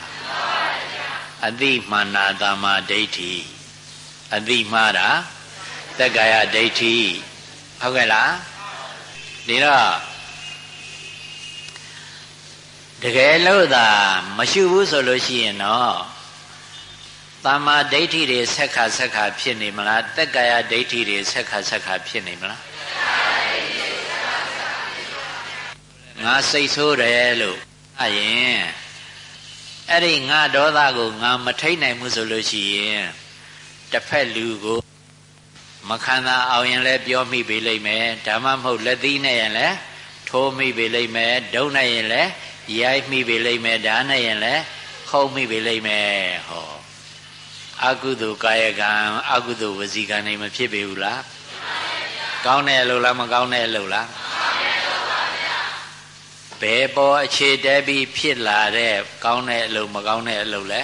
အတိမှန်နာတမဒိဋ္ဌိအတိမှားတာတက္ကာယဒိဋ္ဌိဟုတ်ကဲ့လားဒီတော့တကယ်လို့သာမရှိဘူးဆိုလို့ရှိရင်တော့ တမ္မာဒိဋ္ဌိတွေဆက်ခါဆက်ခါဖြစ်နေမလားတက္ကာယဒိဋ္ဌိတွေဆက်ခါဆက်ခါဖြစ်နေမလားငါစိတ်ဆိုးတယ်လို့အရင်အဲ့ဒီငါဒေါသကိုငါမထိတ်နိုင်ဘူးဆိုလို့ရှိရင်တစ်ဖက်လူကိုမခံသာအောင်ရင်လည်းပြောမိပေလိမ့်မယ်ဓမ္မမဟုတ်လက်သီးနဲ့ရင်လည်းထိုးမိပေလိမ့်မယ်ဒုံနဲ့ရင်လည်းရိုက်မိပေလိမ့်မယ်ဓာနဲ့ရင်လည်းခုံမိပေလိမ့်မယ်ဟော အကုသိုလ်ကာယကံအကုသိုလ်ဝစီကံနေမဖြစ်ပေဘူးလားကောင်းတဲ့အလုပ်လားမကောင်းတဲ့အလုပ်လားဘယ်ပေါ်အခြေတည်းပြီးဖြစ်လာတဲ့ကောင်းတဲ့အလုပ်မကောင်းတဲ့အလုပ်လဲ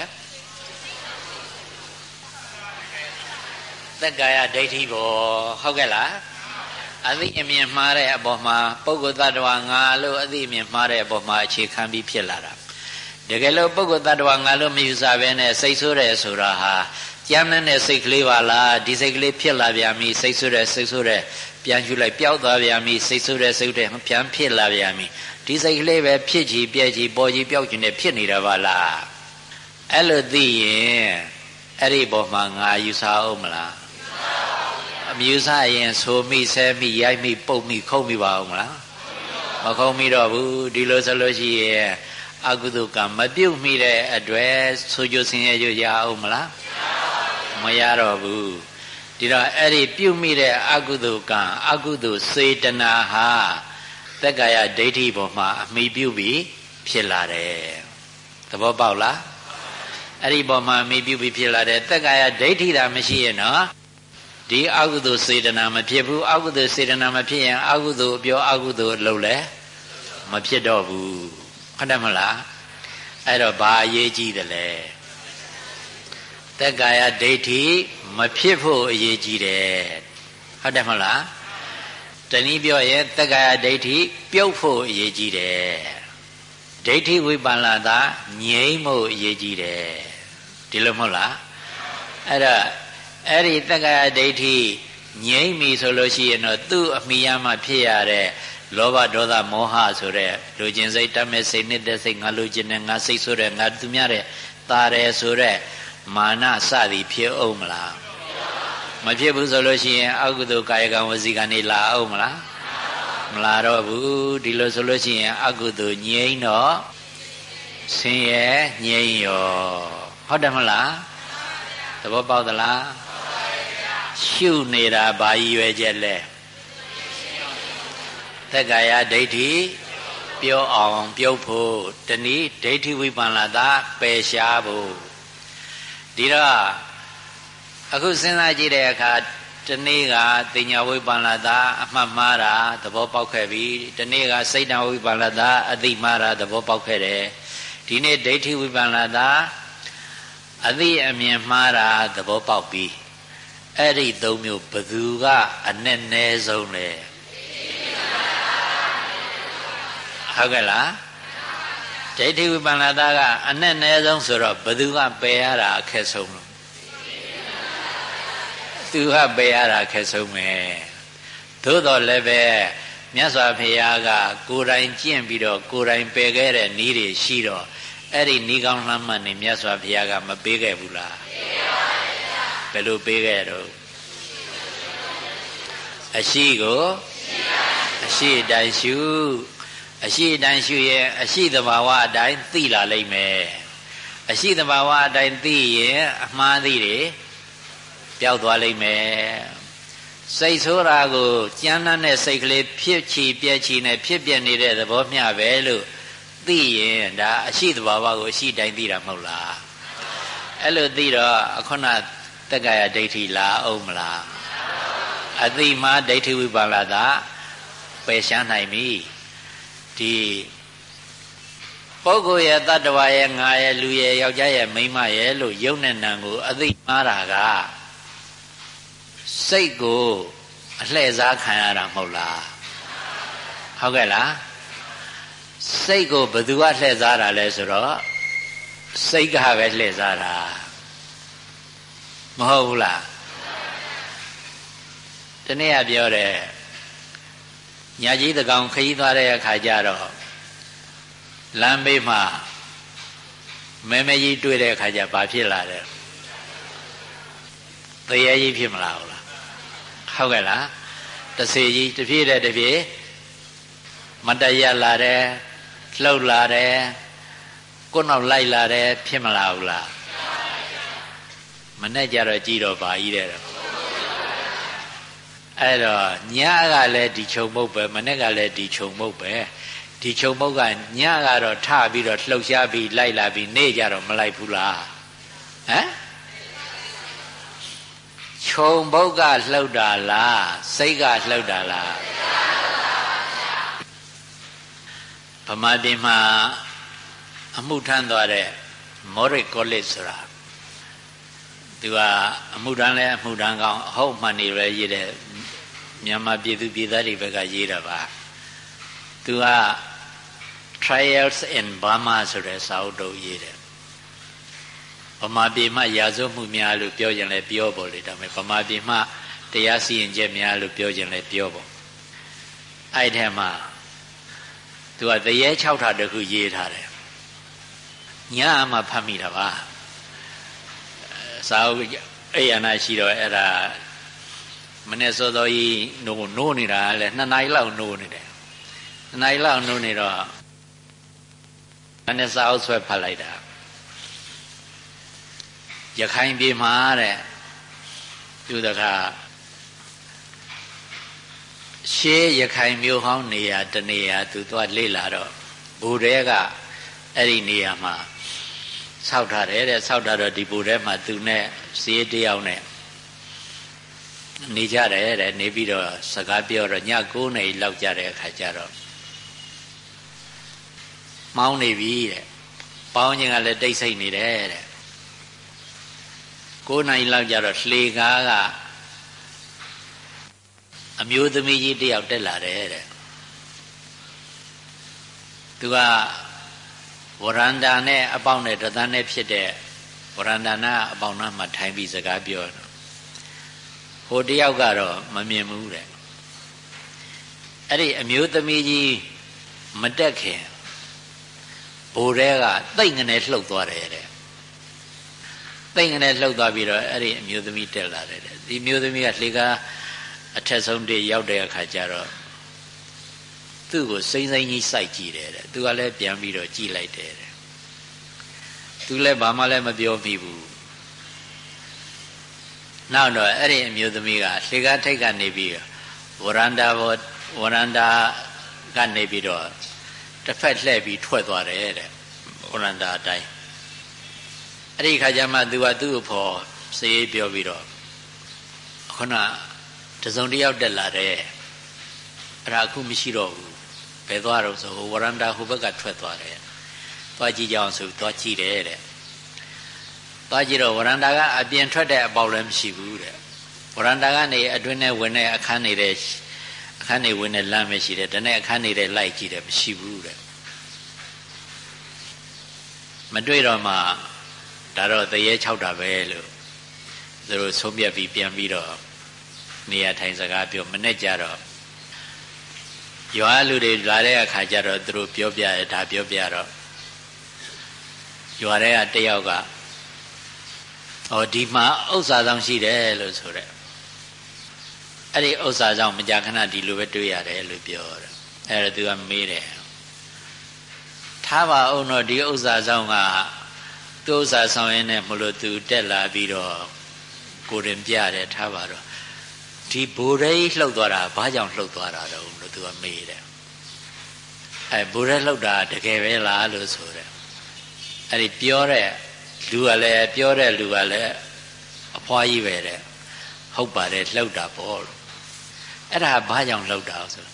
သက်ကာယဒိဋ္ဌိပေါ်ဟုတ်ကဲ့လားအသိအမြင်မှားတဲ့အပေါ်မှာပုဂ္ဂိုလ်တ attva ငါလို့အသိအမြင်မှားတဲ့အပေါ်မှာအခြေခံပြီးဖြစ်လာတာ တကယ်လို့ပုဂ္ဂိုလ်တ attva ငါလို့မယူဆဘဲနဲ့စိတ်ဆိုးတယ်ဆိုတာဟာကြမ်းတဲ့စိတ်ကလေးပါလားဒီစိတ်ကလေးဖြစ်လာပြန်ပြီစိတ်ဆိုးတယ်စိတ်ဆိုးတယ်ပြန်ယူလိုက်ပျောက်သွားပြန်ပြီစိတ်ဆိုးတယ်စိတ်တယ်ပြန်ဖြစ်လာပြန်ပြီဒီစိတ်ကလေးပဲဖြစ်ကြည့်ပြက်ကြည့်ပေါ်ကြည့်ပျောက်ကြည့်နဲ့ဖြစ်နေတာပါလားအဲ့လိုသိရင်အဲ့ဒီပေါ်မှာငါယူဆအောင်မလားအမြူဆရင်ဆိုမိဆဲမိရိုက်မိပုတ်မိခုံမိပါအောင်မလားမခုံမိတော့ဘူးဒီလိုဆိုလို့ရှိရင် အကုသိုလ်ကမပြုတ်မိတဲ့အတွက်ဆိုကြဆင်းရဲကြရအောင်မလားမရတော့ဘူးဒီတော့အဲ့ဒီပြုတ်မိတဲ့အကုသိုလ်ကံအကုသိုလ်စေတနာဟာတက္ကာယဒိဋ္ဌိပေါ်မှာအမိပြုတ်ပြီးဖြစ်လာတယ်သဘောပေါက်လားအဲ့ဒီပေါ်မှာအမိပြုတ်ပြီးဖြစ်လာတယ်တက္ကာယဒိဋ္ဌိသာမရှိရင်တော့ဒီအကုသိုလ်စေတနာမဖြစ်ဘူးအကုသိုလ်စေတနာမဖြစ်ရင်အကုသိုလ်ပြောအကုသိုလ်လုပ်လဲမဖြစ်တော့ဘူး ဟုတ်တယ်မလားအဲ့တော့ဘာအရေးကြီးတယ်လဲတက်ကာယဒိဋ္ဌိမဖြစ်ဖို့အရေးကြီးတယ်ဟုတ်တယ်မလားတနည်းပြောရင်တက်ကာယဒိဋ္ဌိပြုတ်ဖို့အရေးကြီးတယ်ဒိဋ္ဌိဝိပန္နတာငြိမ့်ဖို့အရေးကြီးတယ်ဒီလိုမဟုတ်လားအဲ့တော့အဲ့ဒီတက္ကရာဒိဋ္ဌိငြိမ့်ပြီဆိုလို့ရှိရင်တော့သူ့အမိယမှဖြစ်ရတဲ့ လောဘဒေါသမောဟဆိုတဲ့လူကျင်စိတ်တတ်မဲ့စိတ်နှစ်သက်စိတ်ငါလူကျင်တဲ့ငါစိတ်ဆိုတဲ့ငါသူများတဲ့ตาတယ်ဆိုတဲ့မာနစသည်ဖြစ်အောင်မလားမဖြစ်ဘူးဆိုလို့ရှိရင်အကုသိုလ်ကာယကံဝစီကံနေလာအောင်မလားမလာတော့ဘူးဒီလိုဆိုလို့ရှိရင် အကုသိုလ်ငြိမ့်တော့ဆင်းရဲငြိမ့်ရောဟုတ်တယ်မလားသဘောပေါက်သလားရှုနေတာဘာရည်ရွယ်ချက်လဲ သက္ကာယဒိဋ္ဌိပြောအောင်ပြုတ်ဖို့တနည်းဒိဋ္ဌိဝိပန္နတာပယ်ရှားဖို့ဒီတော့အခုစဉ်းစားကြည့်တဲ့အခါတနေ့ကတင်ညာဝိပန္နတာအမှတ်မှားတာသဘောပေါက်ခဲ့ပြီတနေ့ကစိတ်တဝိပန္နတာအသိမှားတာသဘောပေါက်ခဲ့တယ်ဒီနေ့ဒိဋ္ဌိဝိပန္နတာအသိအမြင်မှားတာသဘောပေါက်ပြီအဲ့ဒီသုံးမျိုးဘသူကအနဲ့နဲဆုံးလဲ ဟုတ်ကဲ့လားဒိဋ္ဌိဝိပန္နတာကအနဲ့နဲဆုံးဆိုတော့ဘသူကပယ်ရတာအခက်ဆုံးလို့သူကပယ်ရတာအခက်ဆုံးပဲသို့တော်လည်းပဲမြတ်စွာဘုရားကကိုယ်တိုင်ကျင့်ပြီးတော့ကိုယ်တိုင်ပယ်ခဲ့တဲ့ဤတွေရှိတော့အဲ့ဒီဤကောင်းလှမ်းမှတ်နေမြတ်စွာဘုရားကမပေးခဲ့ဘူးလားပေးပါဘယ်လိုပေးခဲ့တော့အရှိကိုအရှိတိုင်းရှု အရှိတိုင်းရှုရဲ့အရှိသဘာဝအတိုင်းသိလာလိမ့်မယ်အရှိသဘာဝအတိုင်းသိရင်အမှားသိတွေပျောက်သွားလိမ့်မယ်စိတ်ဆိုးတာကိုကြမ်းတမ်းတဲ့စိတ်ကလေးဖြစ်ချီပြက်ချီနဲ့ဖြစ်ပြနေတဲ့သဘောမျှပဲလို့သိရင်ဒါအရှိသဘာဝကိုအရှိတိုင်းသိတာမဟုတ်လားအဲ့လိုသိတော့ခုနတက္ကရာဒိဋ္ဌိလာအောင်မလားအသိမှဒိဋ္ဌိဝိပါလတာပယ်ရှားနိုင်ပြီ ဒီပုဂ္ဂိုလ်ရဲ့တ attva ရဲ့ငါရဲ့လူရဲ့ယောက်ျားရဲ့မိန်းမရဲ့လို့ယုံနဲ့နံကို အသိမှားတာကစိတ်ကိုအလှည့်စားခံရတာမဟုတ်လားဟုတ်ကဲ့လားစိတ်ကိုဘယ်သူကလှည့်စားတာလဲဆိုတော့စိတ်ကပဲလှည့်စားတာမဟုတ်ဘူးလားတနေ့ကပြောတယ် ညာကြီးတကောင်ခရီးသွားတဲ့အခါကျတော့လမ်းဘေးမှာမဲမဲကြီးတွေ့တဲ့အခါကျဘာဖြစ်လာတယ်တရေကြီးဖြစ်မလားဟုတ်လားဟုတ်ကဲ့လားတစေကြီးတပြည့်တဲ့တပြည့်မတရလာတယ်လှုပ်လာတယ်ကိုယ်နောက်လိုက်လာတယ်ဖြစ်မလားဘူးလားမနဲ့ကြတော့ကြည်တော့ပါကြီးတဲ့တော့ အဲ့တော့ညကလည်းဒီခြုံမုတ်ပဲမနဲ့ကလည်းဒီခြုံမုတ်ပဲဒီခြုံမုတ်ကညကတော့ထပြီးတော့လှုပ်ရှားပြီးလိုက်လာပြီးနေကြတော့မလိုက်ဘူးလားဟမ်ခြုံဘုတ်ကလှုပ်တာလားစိတ်ကလှုပ်တာလားဗမာပြည်မှာအမှုထမ်းသွားတဲ့မော်ရစ်ကောလိပ်ဆိုတာသူကအမှုထမ်းလဲအမှုထမ်းကောင်းအဟုတ်မှန်နေပဲရေးတဲ့ မြန်မာပြည်သူပြည်သားတွေဘက်ကရေးတာပါသူက trials in Burma ဆိုတဲ့စာအုပ်တုပ်ရေးတယ်ဗမာပြည်မှာရာဇဝမှုများလို့ပြောရင်လည်းပြောပေါ်လေဒါပေမဲ့ဗမာပြည်မှာတရားစီရင်ချက်များလို့ပြောရင်လည်းပြောပေါ်အဲ့ထဲမှာသူကတရေ6ထာတခုရေးထားတယ်ညမှဖတ်မိတာပါစာအုပ်အဲ့ရနာရှိတော့အဲ့ဒါ မနေ့စောစောကြီးနိုးနိုးနေတာလဲ2နာရီလောက်နိုးနေတယ်2နာရီလောက်နိုးနေတော့အဲ့နဲ့စာအုပ်ဆွဲဖတ်လိုက်တာရခိုင်ပြည်မှာတဲ့သူတကားရှေးရခိုင်မြို့ဟောင်းနေရာတနေရာသူသွားလေ့လာတော့ဘူရဲကအဲ့ဒီနေရာမှာဆောက်ထားတယ်တဲ့ဆောက်ထားတော့ဒီဘူရဲမှာသူနဲ့ဈေးတယောက်နဲ့ နေကြတယ်တဲ့နေပြီးတော့စကားပြောတော့ည9နာရီလောက်ကြတဲ့အခါကျတော့မောင်းနေပြီတဲ့ပေါင်းခြင်းကလည်းတိတ်ဆိတ်နေတယ်တဲ့9နိုင်လောက်ကြတော့လှေကားကအမျိုးသမီးကြီးတယောက်တက်လာတယ်တဲ့သူကဝရန္တာနဲ့အပေါင်းနဲ့တသန်းနဲ့ဖြစ်တဲ့ဝရန္တာနာအပေါင်းနာမှာထိုင်ပြီးစကားပြောတယ် ဟိုတယောက်ကတော့မမြင်ဘူးတဲ့အဲ့ဒီအမျိုးသမီးကြီးမတက်ခင်ဘိုးတဲကတိတ်ငနဲ့လှုပ်သွားတယ်တဲ့သိမ့်ကနေလှုပ်သွားပြီးတော့အဲ့ဒီအမျိုးသမီးတက်လာတယ်ဒီမျိုးသမီးကလေကားအထက်ဆုံးတေရောက်တဲ့အခါကျတော့သူ့ကိုစိမ့်စိမ့်ကြီးစိုက်ကြည့်တယ်တဲ့သူကလည်းပြန်ပြီးတော့ကြည့်လိုက်တယ်တဲ့သူလည်းဘာမှလည်းမပြောမိဘူး နောက်တော့အဲ့ဒီအမျိုးသမီးကလေကားထိတ်ကနေပြီးဝရန္တာဘောဝရန္တာကနေပြီးတော့တစ်ဖက်လှည့်ပြီးထွက်သွားတယ်တဲ့ဝရန္တာအတိုင်းအဲ့ဒီခါကျမှသူကသူ့ကိုဖော်စေးပြောပြီးတော့ခုနတစုံတယောက်တက်လာတယ်အဲ့ဒါအခုမရှိတော့ဘူးဘယ်သွားတော့ဆိုဝရန္တာဟိုဘက်ကထွက်သွားတယ်သွားကြည့်ကြအောင်ဆိုသွားကြည့်တယ်တဲ့ သွားကြည့်တော့ဝရန္တာကအပြင်ထွက်တဲ့အပေါက်လည်းမရှိဘူးတဲ့ဝရန္တာကနေအတွင်းထဲဝင်တဲ့အခန်းနေတဲ့အခန်းနေဝင်တဲ့လမ်းပဲရှိတယ်တနေ့အခန်းနေတဲ့လိုက်ကြည့်တယ်မရှိဘူးတဲ့မတွေ့တော့မှဒါတော့တရေ၆တာပဲလို့သူတို့ဆုံးဖြတ်ပြီးပြန်ပြီးတော့နေရာထိုင်စကားပြောမနဲ့ကြတော့ရွာလူတွေလာတဲ့အခါကျတော့သူတို့ပြောပြရဒါပြောပြတော့ရွာတွေကတယောက်က ဟောဒီမှာဥစ္စာဆောင်ရှိတယ်လို့ဆိုတဲ့အဲ့ဒီဥစ္စာဆောင်မကြာခဏဒီလိုပဲတွေ့ရတယ်လို့ပြောတယ်အဲ့တော့သူကမေးတယ်ထားပါအောင်တော့ဒီဥစ္စာဆောင်ကသူဥစ္စာဆောင်ရင်းနဲ့မလို့သူတက်လာပြီးတော့ကိုရင်ပြတယ်ထားပါတော့ဒီဘိုးရဲလှုပ်သွားတာဘာကြောင့်လှုပ်သွားတာတော့လို့သူကမေးတယ်အဲဘိုးရဲလှုပ်တာတကယ်ပဲလားလို့ဆိုတယ်အဲ့ဒီပြောတဲ့ လူကလည်းပြောတဲ့လူကလည်းအဖွားကြီးပဲတဲ့ဟုတ်ပါတယ်လှုပ်တာပေါ့လို့အဲ့ဒါဘာကြောင့်လှုပ်တာဆို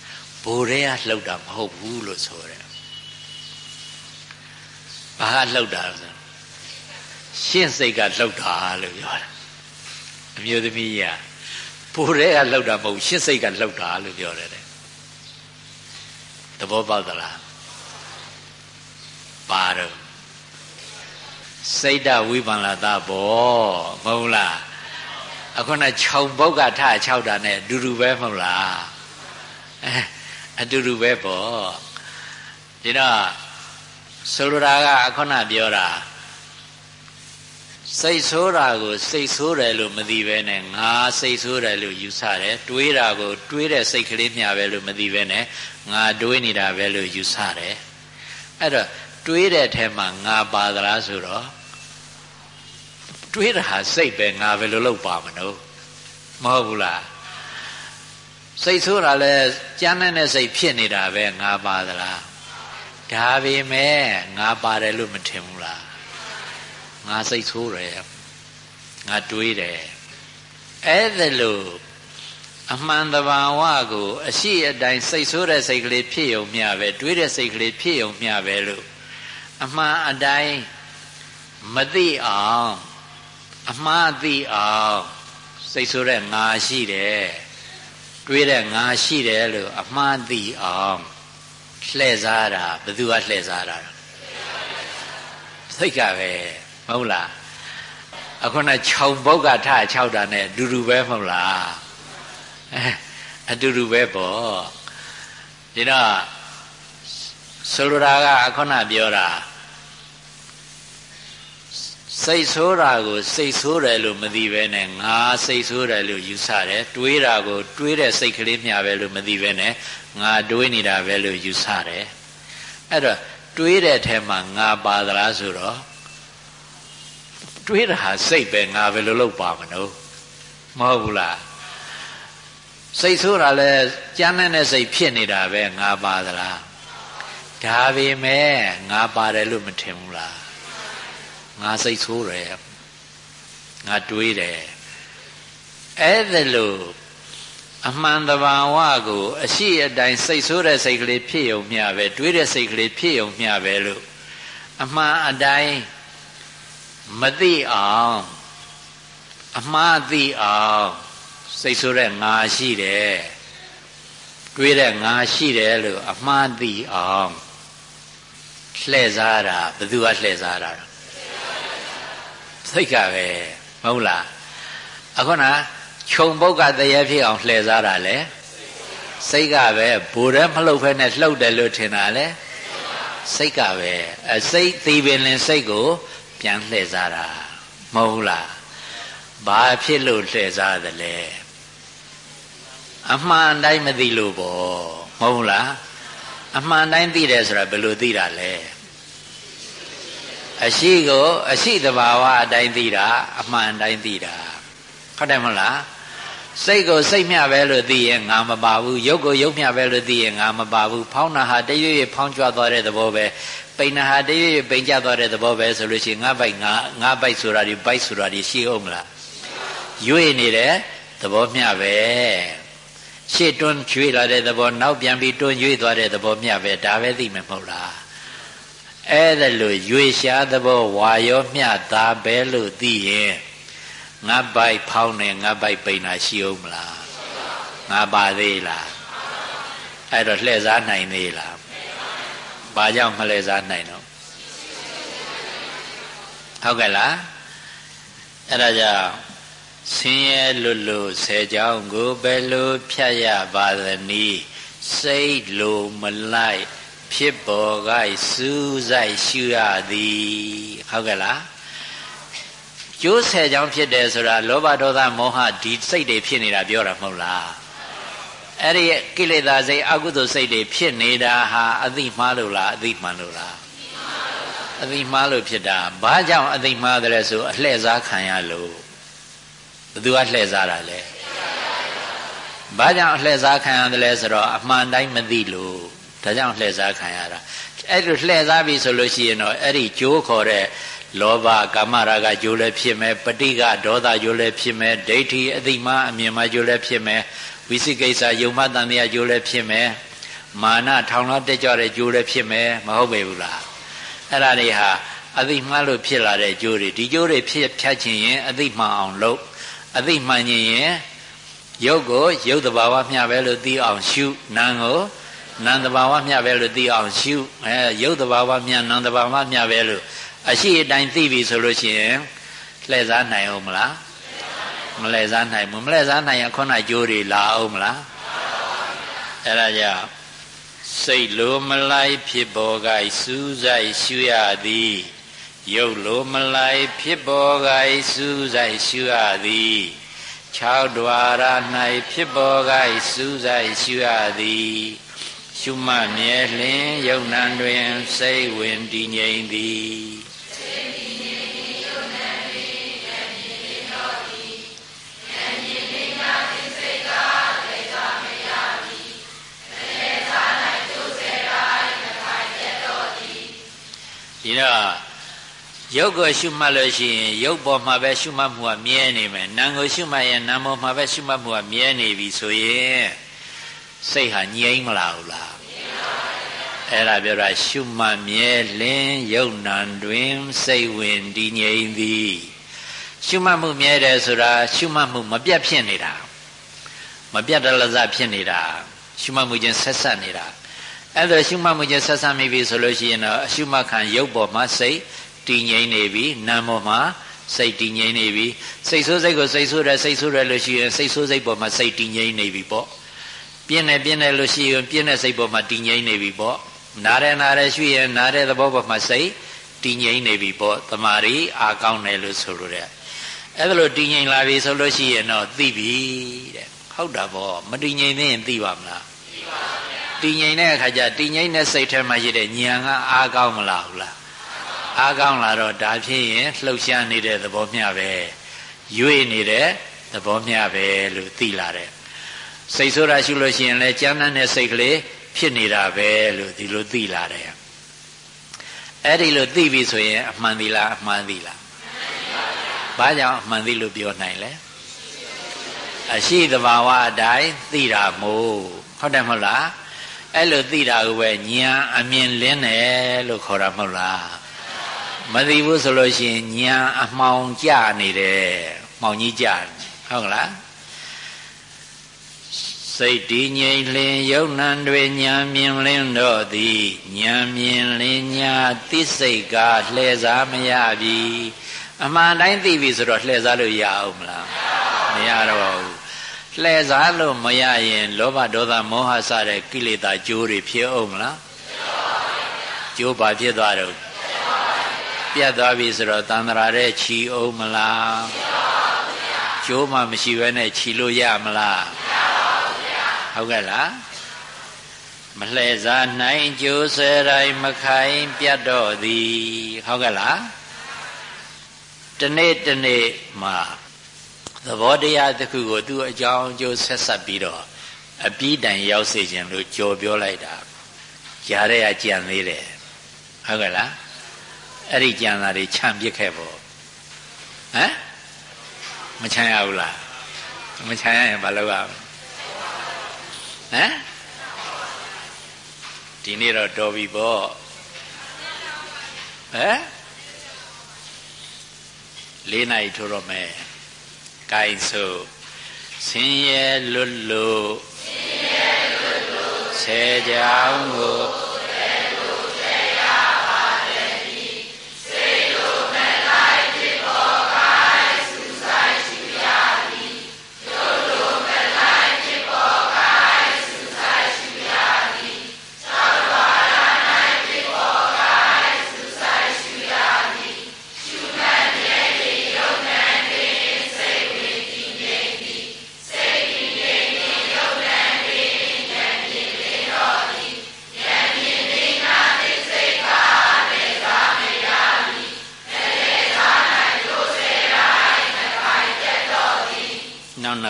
ဘိုးရဲကလှုပ်တာမဟုတ်ဘူးလို့ဆိုတယ်ဘာကလှုပ်တာဆိုရှင်းစိတ်ကလှုပ်တာလို့ပြောတာအမျိုးသမီးကြီးကဘိုးရဲကလှုပ်တာမဟုတ်ရှင်းစိတ်ကလှုပ်တာလို့ပြောတယ်တဲ့သဘောပေါက်သလားပါတော့ စိတ်တဝိပန္နတာဘောမဟုတ်လားအခုနခြုံပုတ်ကထ6တာနဲ့အတူတူပဲမဟုတ်လားအဲအတူတူပဲပေါ့ဒီတော့ဆိုလိုတာကအခုနပြောတာစိတ်ဆိုးတာကို စိတ်ဆိုးတယ်လို့မသိဘဲနဲ့ငါစိတ်ဆိုးတယ်လို့ယူဆတယ်တွေးတာကိုတွေးတဲ့စိတ်ကလေးမျှပဲလို့မသိဘဲနဲ့ငါတွေးနေတာပဲလို့ယူဆတယ်အဲ့တော့ တွေးတဲ့ထဲမှာငါပါသလားဆိုတော့တွေးတာဟာစိတ်ပဲငါပဲလို့လောက်ပါမလို့မဟုတ်ဘူးလားစိတ်ဆိုးတာလဲကြမ်းတဲ့စိတ်ဖြစ်နေတာပဲငါပါသလားဒါပေမဲ့ငါပါတယ်လို့မထင်ဘူးလားငါစိတ်ဆိုးတယ်ငါတွေးတယ်အဲ့ဒါလို့အမှန်တဘာဝကို အရှိအတိုင်းစိတ်ဆိုးတဲ့စိတ်ကလေးဖြစ်ုံမျှပဲတွေးတဲ့စိတ်ကလေးဖြစ်ုံမျှပဲလို့ အမှန်အတိုင်းမသိအောင်အမှားသိအောင်စိတ်ဆိုးတဲ့ငါရှိတယ်တွေးတဲ့ငါရှိတယ်လို့အမှားသိအောင်လှည့်စားတာဘယ်သူကလှည့်စားတာစိတ်ကပဲမဟုတ်လားအခုနခြုံပုတ်ကထ6တာနဲ့အတူတူပဲမဟုတ်လားအတူတူပဲပေါ့ဒီတော့ဆိုလိုတာကအခုနပြောတာ စိတ်ဆိုးတာကိုစိတ်ဆိုးတယ်လို့မသိပဲနဲ့ငါစိတ်ဆိုးတယ်လို့ယူဆတယ်တွေးတာကို တွေးတဲ့စိတ်ကလေးမျှပဲလို့မသိပဲနဲ့ငါတွေးနေတာပဲလို့ယူဆတယ်အဲ့တော့တွေးတဲ့ထဲမှာငါပါသလားဆိုတော့တွေးတာဟာစိတ်ပဲငါပဲလို့လောက်ပါမလို့မဟုတ်ဘူးလားစိတ်ဆိုးတာလဲကြမ်းတဲ့စိတ်ဖြစ်နေတာပဲငါပါသလားဒါပေမဲ့ငါပါတယ်လို့မထင်ဘူးလား ငါစိတ်ဆိုးတယ်ငါတွေးတယ်အဲ့ဒါလို့အမှန်တဘာဝကိုအရှိအတိုင်းစိတ်ဆိုးတဲ့စိတ်ကလေးဖြစ်ုံမျှပဲတွေးတဲ့စိတ်ကလေးဖြစ်ုံမျှပဲလို့အမှန်အတိုင်းမသိအောင်အမှားသိအောင်စိတ်ဆိုးတဲ့ငါရှိတယ်တွေးတဲ့ငါရှိတယ်လို့အမှားသိအောင်လှည့်စားတာဘယ်သူကလှည့်စားတာ စိတ်ကပဲမဟုတ်လားအခုနခြုံပုတ်ကတရေဖြစ်အောင်လှည့်စားတာလေစိတ်ကပဲဘူရဲမလှုပ်ဖဲနဲ့လှုပ်တယ်လို့ထင်တာလေစိတ်ကပဲအစိတ်သေးပင်လင်စိတ်ကို ပြန်လှည့်စားတာမဟုတ်လားဘာဖြစ်လို့လှည့်စားသလဲအမှန်တိုင်းမသိလို့ပေါ့မဟုတ်လားအမှန်တိုင်းသိတယ်ဆိုတာဘယ်လိုသိတာလဲ အရှိကိုအရှိတဘာဝအတိုင်းသိတာအမှန်တိုင်းသိတာဟုတ်တယ်မဟုတ်လားစိတ်ကိုစိတ်မျှပဲလို့သိရင်ငါမပါဘူးရုပ်ကိုရုပ်မျှပဲလို့သိရင်ငါမပါဘူးဖောင်းနာဟာတရွေ့ရွေ့ဖောင်းကြွသွားတဲ့သဘောပဲပိန်နာဟာတရွေ့ရွေ့ပိန်ကြသွားတဲ့သဘောပဲဆိုလို့ရှိရင်ငါဘိုက်ငါငါဘိုက်ဆိုတာဒီဘိုက်ဆိုတာဒီရှိအောင်မလားရွေ့နေတဲ့သဘောမျှပဲရှေ့တွန်းကျွေးလာတဲ့သဘောနောက်ပြန်ပြီးတွန်းရွေ့သွားတဲ့သဘောမျှပဲဒါပဲသိမယ်မဟုတ်လား အဲ့ဒါလို့ရွေရှားသဘောဝါရောမျှတာပဲလို့သိရင်ငါပိုက်ဖောင်းနေငါပိုက်ပိန်တာရှိအောင်မလားငါပါသေးလားအဲ့တော့လှည့်စားနိုင်သေးလားဘာကြောင့်မလှည့်စားနိုင်တော့ဟုတ်ကဲ့လားအဲ့ဒါကြောင့်ဆင်းရဲလွတ်လို့ဆယ်ကြောင်းကိုဘယ်လိုဖြတ်ရပါသနည်းစိတ်လိုမလိုက် ဖြစ်ပေါ်ကစူးစိုက်ရှုရသည်ဟုတ်ကဲ့လားကျိုးဆယ်ကြောင်းဖြစ်တယ်ဆိုတာလောဘဒေါသမောဟဒီစိတ်တွေဖြစ်နေတာပြောတာမဟုတ်လားအဲ့ဒီကိလေသာစိတ်အကုသိုလ်စိတ်တွေဖြစ်နေတာဟာအသိမှားလို့လားအသိမှန်လို့လားအသိမှားလို့ဖြစ်တာဘာကြောင့်အသိမှားတယ်ဆိုအလှည့်စားခံရလို့ဘယ်သူကလှည့်စားတာလဲဘာကြောင့်အလှည့်စားခံရတယ်လဲဆိုတော့အမှန်တိုင်းမသိလို့ ဒါကြောင့်လှည့်စားခံရတာအဲ့လိုလှည့်စားပြီဆိုလို့ရှိရင်တော့အဲ့ဒီကြိုးခေါ်တဲ့လောဘကာမရာဂကြိုးလည်းဖြစ်မယ်ပဋိကဒေါသကြိုးလည်းဖြစ်မယ်ဒိဋ္ဌိအသိမှအမြင်မှကြိုးလည်းဖြစ်မယ်ဝိသိကိစ္စယုံမတန်တရားကျိုးလည်းဖြစ်မယ်မာနထောင်လောက်တက်ကြတဲ့ကျိုးလည်းဖြစ်မယ်မဟုတ်ပေဘူးလားအဲ့ဒါတွေဟာအသိမှန်လို့ဖြစ်လာတဲ့ကျိုးတွေဒီကျိုးတွေဖြစ်ဖြတ်ခြင်းရင်အသိမှန်အောင်လုပ်အသိမှန်ခြင်းရင်ရုပ်ကိုရုပ်တဘာဝမျှပဲလို့သိအောင်ရှုနာမ်ကို နာမ်တဘာဝမျှပဲလို့သိအောင်ရှုအဲရုပ်တဘာဝမျှနာမ်တဘာဝမျှပဲလို့အရှိအတိုင်းသိပြီဆိုလို့ရှိရင်လှည့်စားနိုင်အောင်မလားမလှည့်စားနိုင်ဘူးမလှည့်စားနိုင်ရင်ခုနကြိုးတွေလာအောင်မလားအဲ့ဒါကြောင့်စိတ်လိုမလိုက်ဖြစ်ပေါ်ကစူးစိုက်ရှုရသည်ရုပ်လိုမလိုက်ဖြစ်ပေါ်ကစူးစိုက်ရှုရသည်6ဒွါရ၌ဖြစ်ပေါ်ကစူးစိုက်ရှုရသည် ရှုမှတ်မြဲလျင်ယုံနံတွင် စိတ်ဝင်တည်ငြိမ်သည်ဒီတော့ရုပ်ကိုရှုမှတ်လို့ရှိရင်ရုပ်ပေါ်မှာပဲရှုမှတ်မှုကမြဲနေမယ်နာမ်ကိုရှုမှတ်ရင်နာမ်ပေါ်မှာပဲရှုမှတ်မှုကမြဲနေပြီဆိုရင် စိတ်ဟာငြိမ်းမလာဘူးလားအဲ့ဒါပြောတာရှုမှတ်မြဲလင်းယုတ်နံတွင် စိတ်ဝင်တည်ငြိမ်သည်ရှုမှတ်မှုမြဲတယ်ဆိုတာရှုမှတ်မှုမပြတ်ဖြစ်နေတာမပြတ်တလဇဖြစ်နေတာရှုမှတ်မှုချင်းဆက်ဆက်နေတာအဲ့ဒါရှုမှတ်မှုချင်းဆက်ဆက်မိပြီဆိုလို့ရှိရင်တော့အရှုမှတ်ခံရုပ်ပေါ်မှာစိတ်တည်ငြိမ်နေပြီနာမ်ပေါ်မှာစိတ်တည်ငြိမ်နေပြီစိတ်ဆိုးစိတ်ကိုစိတ်ဆိုးတယ်စိတ်ဆိုးတယ်လို့ရှိရင်စိတ်ဆိုးစိတ်ပေါ်မှာစိတ်တည်ငြိမ်နေပြီပေါ့ ပြင်းတယ်ပြင်းတယ်လို့ရှိရင်ပြင်းတဲ့စိတ်ပေါ်မှာတည်ငြိမ်နေပြီပေါ့နားတယ်နားတယ်ရှိရင်နားတဲ့သဘောပေါ်မှာစိတ်တည်ငြိမ်နေပြီပေါ့တမာရီအာကောင်းတယ်လို့ဆိုလိုတဲ့အဲ့ဒါလို့တည်ငြိမ်လာပြီဆိုလို့ရှိရင်တော့သိပြီတဲ့ဟုတ်တာပေါ့မတည်ငြိမ်သေးရင်သိပါမလားသိပါဗျာတည်ငြိမ်တဲ့အခါကျတည်ငြိမ်တဲ့စိတ်ထဲမှာရှိတဲ့ဉာဏ်ကအာကောင်းမလားဟုတ်လားအာကောင်းလာတော့ဒါဖြစ်ရင်လှုပ်ရှားနေတဲ့သဘောမျှပဲရွေ့နေတဲ့သဘောမျှပဲလို့သိလာတယ် စိတ်ဆိုးတာရှုလို့ရှိရင်လည်းကြမ်းတမ်းတဲ့စိတ်ကလေးဖြစ်နေတာပဲလို့ဒီလိုသိလာတယ်အဲ့ဒီလိုသိပြီဆိုရင်အမှန်သီလားအမှန်သီလားဘာကြောင့်အမှန်သီလို့ပြောနိုင်လဲအရှိတဘာဝအတိုင်းသိတာမို့ဟုတ်တယ်မဟုတ်လားအဲ့လိုသိတာကိုပဲညာအမြင်လင်းတယ်လို့ခေါ်တာမဟုတ်လားမသိဘူးဆိုလို့ရှိရင်ညာအမှောင်ကြနေတယ်မှောင်ကြီးကြဟုတ်လား စိတ်တည်ငြိမ်လင်ယုံနံတွေညာမြင်လင်းတော့သည်ညာမြင်လင်ညာသိစိတ်ကလှည့်စားမရပြီအမှန်တိုင်းသိပြီဆိုတော့လှည့်စားလို့ရအောင်မလားမရတော့ဘူးလှည့်စားလို့မရရင်လောဘဒေါသမောဟစတဲ့ကိလေသာကြိုးတွေဖြစ်အောင်မလားကြိုးပါဖြစ်သွားတော့ပြတ်သွားပြီဆိုတော့တန်ត្រာတဲ့ခြီအောင်မလားကြိုးမှမရှိဘဲနဲ့ခြီလို့ရမလား ဟုတ်ကဲ့လားမလှည့်စားနိုင်ကြိုးဆဲတိုင်းမခိုင်ပြတ်တော့သည်ဟုတ်ကဲ့လားတနေ့တနေ့မှာသဘောတရားတစ်ခုကိုသူ့အကြောင်းအကျိုးဆက်ဆက်ပြီးတော့အပြီးတိုင်ရောက်စေခြင်းလို့ကြော်ပြောလိုက်တာကြားရကြံသေးတယ်ဟုတ်ကဲ့လားအဲ့ဒီကြံတာတွေခြံပစ်ခဲ့ပေါ့ဟမ်မခြံရဘူးလားမခြံရရင်ဘာလုပ်ရမလဲ ဟမ်ဒီနေ့တော့တော်ပြီပေါ့ဟမ်လေးနိုင်ထိုးတော့မယ်ကိုင်ဆိုဆင်းရဲလွတ်လို့ဆင်းရဲလွတ်လို့ဆဲကြောင်းကို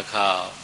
靠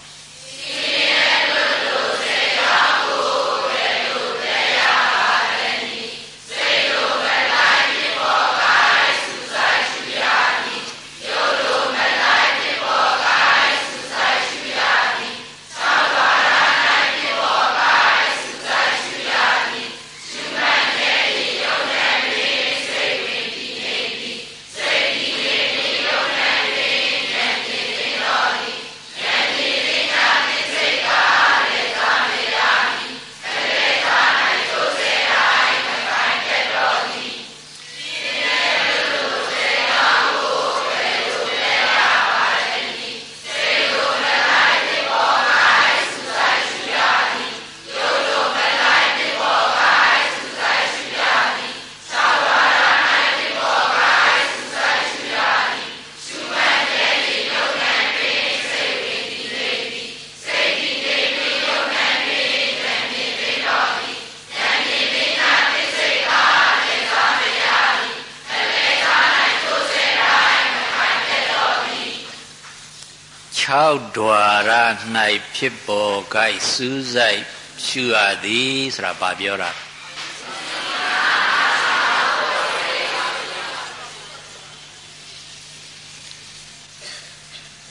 ဖြစ်ပေါ် gain စူးစိုက်ရှုရသည်ဆိုတာဗာပြောတာ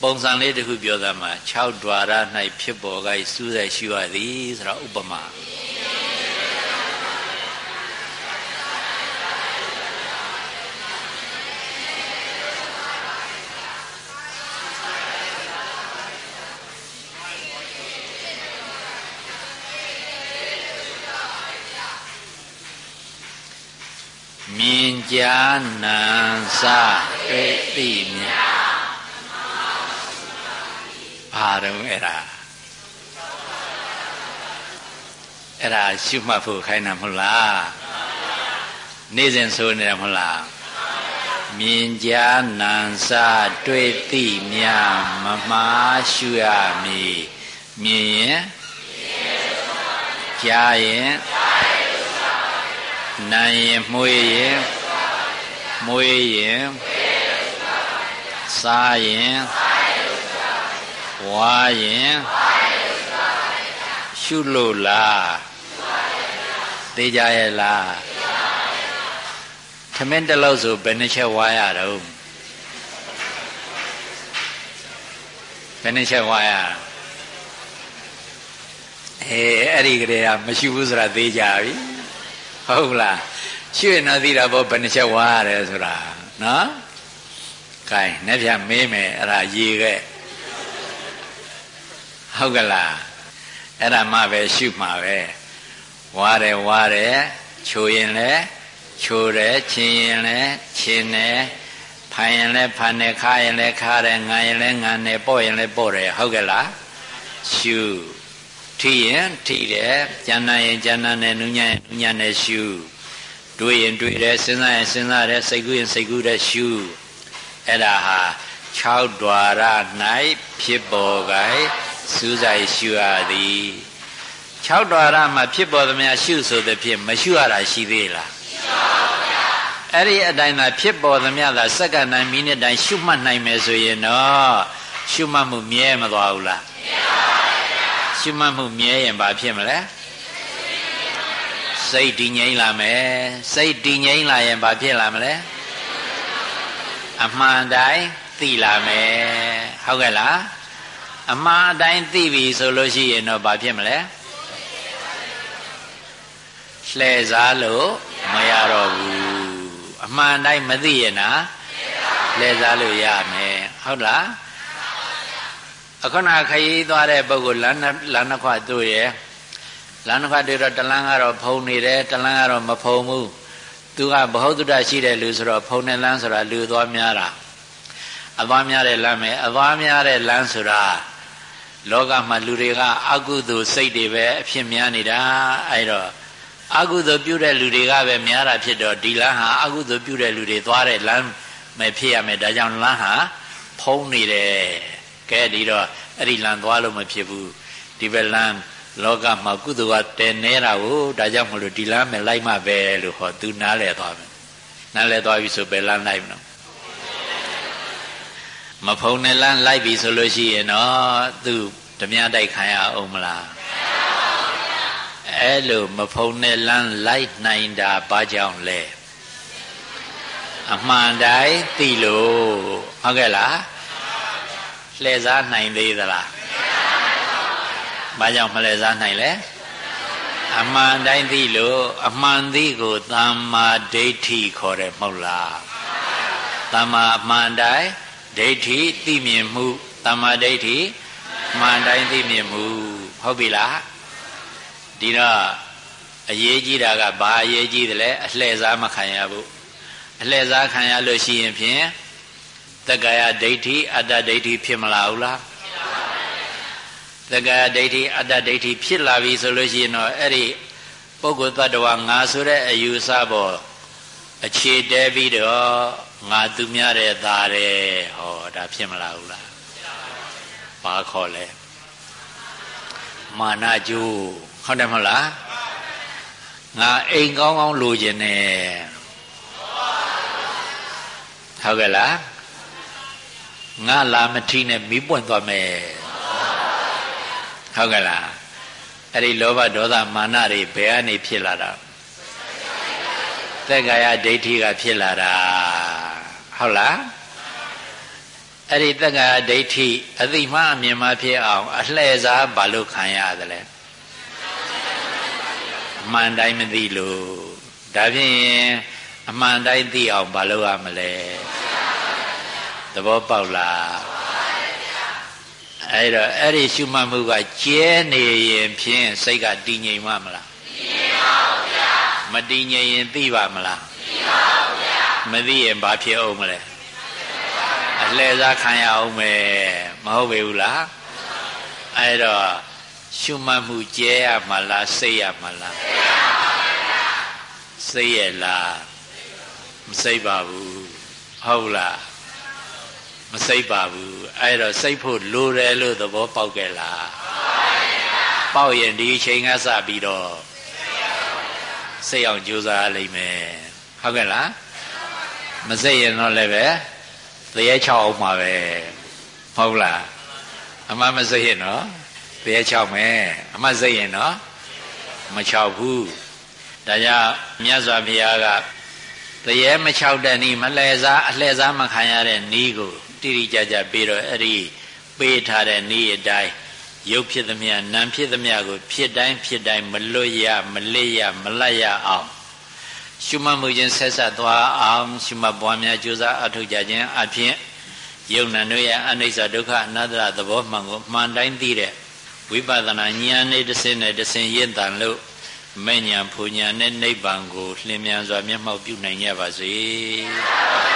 ပုံစံလေးတစ်ခုပြောသားမှာ6ဒွါရ၌ဖြစ်ပေါ် gain စူးစိုက်ရှုရသည်ဆိုတာဥပမာမြင် ကြားနာစတွေ့သိမြဘာတော့အဲ့ဒါအဲ့ဒါရှုမှတ်ဖို့ခိုင်းတာမဟုတ်လားနေ့စဉ်ဆိုနေတာမဟုတ်လားမြင်ကြားနာစတွေ့သိမြမမှားရှုရမည်မြင်ရင်ကြားရင်နိုင်ရင်မှုေးရင် မွေးရင်စားရင်ဝါရင်ရှုလို့လားသိကြရဲ့လားထမင်းတစ်လုံးဆိုဘယ်နှချက်ဝါရတော့ဘယ်နှချက်ဝါရအေးအဲ့ဒီကလေးကမရှိဘူးဆိုတာသိကြပြီဟုတ်လား ရှုရင်တော့သိတာပေါ့ဘယ်နှချက်ဝါရတယ်ဆိုတာနော်ကဲနေ့ပြန်မေးမယ်အဲ့ဒါရေးခဲ့ဟုတ်ကလားအဲ့ဒါမှပဲရှုမှာပဲဝါတယ်ဝါတယ်ချိုရင်လဲချိုတယ်ချင်းရင်လဲချင်းတယ်ဖိုင်ရင်လဲဖန်တယ်ခါရင်လဲခါတယ်ငံရင်လဲငံတယ်ပေါ့ရင်လဲပေါ့တယ်ဟုတ်ကဲ့လားရှုထိရင်ထိတယ်ကြံနာရင်ကြံနာတယ်နုညံ့ရင်နုညံ့တယ်ရှု တွေးရင်တွေးတယ်စဉ်းစားရင်စဉ်းစားတယ်စိတ်ကူးရင်စိတ်ကူးတယ်ရှုအဲ့ဒါဟာ6ဒွါရ၌ဖြစ်ပေါ်ကြစူးစိုက်ရှုရသည်6ဒွါရမှာဖြစ်ပေါ်သမျှရှုဆိုသဖြင့်မရှုရတာရှိသေးလားအဲ့ဒီအတိုင်းသာဖြစ်ပေါ်သမျှသာစက္ကန့်တိုင်းမိနစ်တိုင်းရှုမှတ်နိုင်မယ်ဆိုရင်တော့ရှုမှတ်မှုမြဲမသွားဘူးလားမြဲပါဘူးရှုမှတ်မှုမြဲရင်ဘာဖြစ်မလဲ စိတ်တည်ငြိမ်လာမယ်စိတ်တည်ငြိမ်လာရင်ဘာဖြစ်လာမလဲအမှန်တိုင်းသိလာမယ်ဟုတ်ကဲ့လားအမှားအတိုင်းသိပြီဆိုလို့ရှိရင်တော့ဘာဖြစ်မလဲလှည့်စားလို့မရတော့ဘူးအမှန်တိုင်းမသိရင်နာလှည့်စားလို့ရမယ်ဟုတ်လားအခုနခရီးသွားတဲ့ပုဂ္ဂိုလ်လမ်းလမ်းနှစ်ခွတွေ့ရ လမ်းနှစ်ခွတွေ့တော့တလန်းကတော့ဖုံနေတယ်တလန်းကတော့မဖုံဘူးသူကဘ ਹੁ တုဒ္ဒရှိတဲ့လူဆိုတော့ဖုံတဲ့လမ်းဆိုတာလူသွားများတာအသွားများတဲ့လမ်းပဲအသွားများတဲ့လမ်းဆိုတာလောကမှာလူတွေကအကုသိုလ်စိတ်တွေပဲအဖြစ်များနေတာအဲတော့အကုသိုလ်ပြုတဲ့လူတွေကပဲများတာဖြစ်တော့ဒီလမ်းဟာအကုသိုလ်ပြုတဲ့လူတွေသွားတဲ့လမ်းပဲဖြစ်ရမယ်ဒါကြောင့်လမ်းဟာဖုံးနေတယ်ကဲဒီတော့အဲ့ဒီလမ်းသွားလို့မဖြစ်ဘူးဒီဘက်လမ်း လောကမှာကုသိုလ်ကတည်နေတာကိုဒါကြောင့်မလို့ဒီလမ်းမယ်လိုက်မှပဲလို့ဟောသူနားလဲသွားမယ်နားလဲသွားပြီဆိုဘယ်လမ်းလိုက်မလို့မဖုံနဲ့လမ်းလိုက်ပြီဆိုလို့ရှိရင်တော့သူဓမြတိုက်ခံရအောင်မလားအဲ့လိုမဖုံနဲ့လမ်းလိုက်နိုင်တာဘာကြောင့်လဲအမှန်တိုင်းသိလို့ဟုတ်ကဲ့လားလှည့်စားနိုင်သေးသလားဘာ ကြောင့်မလှည့်စားနိုင်လဲအမှန်တိုင်းသိလို့အမှန်သိကိုသမ္မာဒိဋ္ဌိခေါ်တယ်မဟုတ်လားသမ္မာအမှန်တိုင်းဒိဋ္ဌိသိမြင်မှုတမ္မာဒိဋ္ဌိမှန်တိုင်းသိမြင်မှုဟုတ်ပြီလားဒီတော့အရေးကြီးတာကဘာအရေးကြီးတယ်လဲအလှည့်စားမခံရဘူးအလှည့်စားခံရလို့ရှိရင်ဖြင့်တက္ကရာဒိဋ္ဌိအတ္တဒိဋ္ဌိဖြစ်မလာဘူးလား တက္ကရာဒိဋ္ဌိအတ္တဒိဋ္ဌိဖြစ်လာပြီဆိုလို့ရှိရင်တော့အဲ့ဒီပုဂ္ဂိုလ်တ attva ငါဆိုတဲ့အယူဆပေါ်အခြေတဲပြီးတော့ငါသူများတဲ့သားတယ်ဟောဒါဖြစ်မလားဘူးလားဘာခေါ်လဲမာနကျိုးဟုတ်တယ်မဟုတ်လားငါအိမ်ကောင်းကောင်းလိုချင်တယ်ဟုတ်ကဲ့လားငါလာမထီနဲ့မီးပွင့်သွားမယ် ဟုတ်ကဲ့လားအဲ့ဒီလောဘဒေါသမာနတွေဘယ်ကနေဖြစ်လာတာသက်ကာယဒိဋ္ဌိကဖြစ်လာတာဟုတ်လားအဲ့ဒီသက်ကာယဒိဋ္ဌိအသိမှအမြင်မှဖြစ်အောင်အလှဲ့စားဘာလို့ခံရသလဲအမှန်တိုင်းမသိလို့ဒါဖြင့်အမှန်တိုင်းသိအောင်ဘာလုပ်ရမလဲသဘောပေါက်လား အဲ့တော့အဲ့ဒီရှုမှတ်မှုကကျဲနေရင်ဖြင့်စိတ်ကတည်ငြိမ်မှမလားတည်ပါဘူးဗျာမတည်ငြိမ်ရင်သိပါမလားသိပါဘူးဗျာမသိရင်ဘာဖြစ်အောင်မလဲအလှဲစားခံရအောင်မယ်မဟုတ်ပေဘူးလားအဲ့တော့ရှုမှတ်မှုကျဲရမလားစိတ်ရမလားစိတ်ရပါဗျာစိတ်ရလားမစိတ်ပါဘူးဟုတ်လား မစိတ်ပါဘူးအဲ့တော့စိတ်ဖို့လိုတယ်လို့သဘောပေါက်ကြလားပေါက်ရင်ဒီအချိန်ကစပြီးတော့စိတ်အောင်ကြိုးစားလိမ့်မယ်ဟုတ်ကဲ့လားမစိတ်ရင်တော့လည်းပဲတရေချောက်အောင်ပါပဲဟုတ်လားအမှမစိတ်ရင်တော့တရေချောက်မယ်အမှစိတ်ရင်တော့မချောက်ဘူးဒါကြောင့်မြတ်စွာဘုရားကတရေမချောက်တဲ့နီးမလဲစားအလှဲစားမခံရတဲ့နီးကို တိတိကျကျပြီးတော့အဲ့ဒီပေးထားတဲ့ဤအတိုင်းရုပ်ဖြစ်သမျှနာမ်ဖြစ်သမျှကို ဖြစ်တိုင်းဖြစ်တိုင်းမလွတ်ရမလစ်ရမလတ်ရအောင် ရှုမှတ်မှုချင်းဆက်ဆက်သွားအောင် ရှုမှတ်ပွားများကြိုးစားအထောက်ကြခြင်းအဖြစ်ယုံနာတို့ရဲ့အနိစ္စဒုက္ခအနတ္တသဘောမှန်ကိုမှန်တိုင်းသိတဲ့ဝိပဿနာဉာဏ်နဲ့တစ်စင်းနဲ့တစ်စင်းရင့်တန်လို့မဲ့ညာဖူညာနဲ့နိဗ္ဗာန်ကိုလျင်မြန်စွာမျက်မှောက်ပြုနိုင်ကြပါစေ။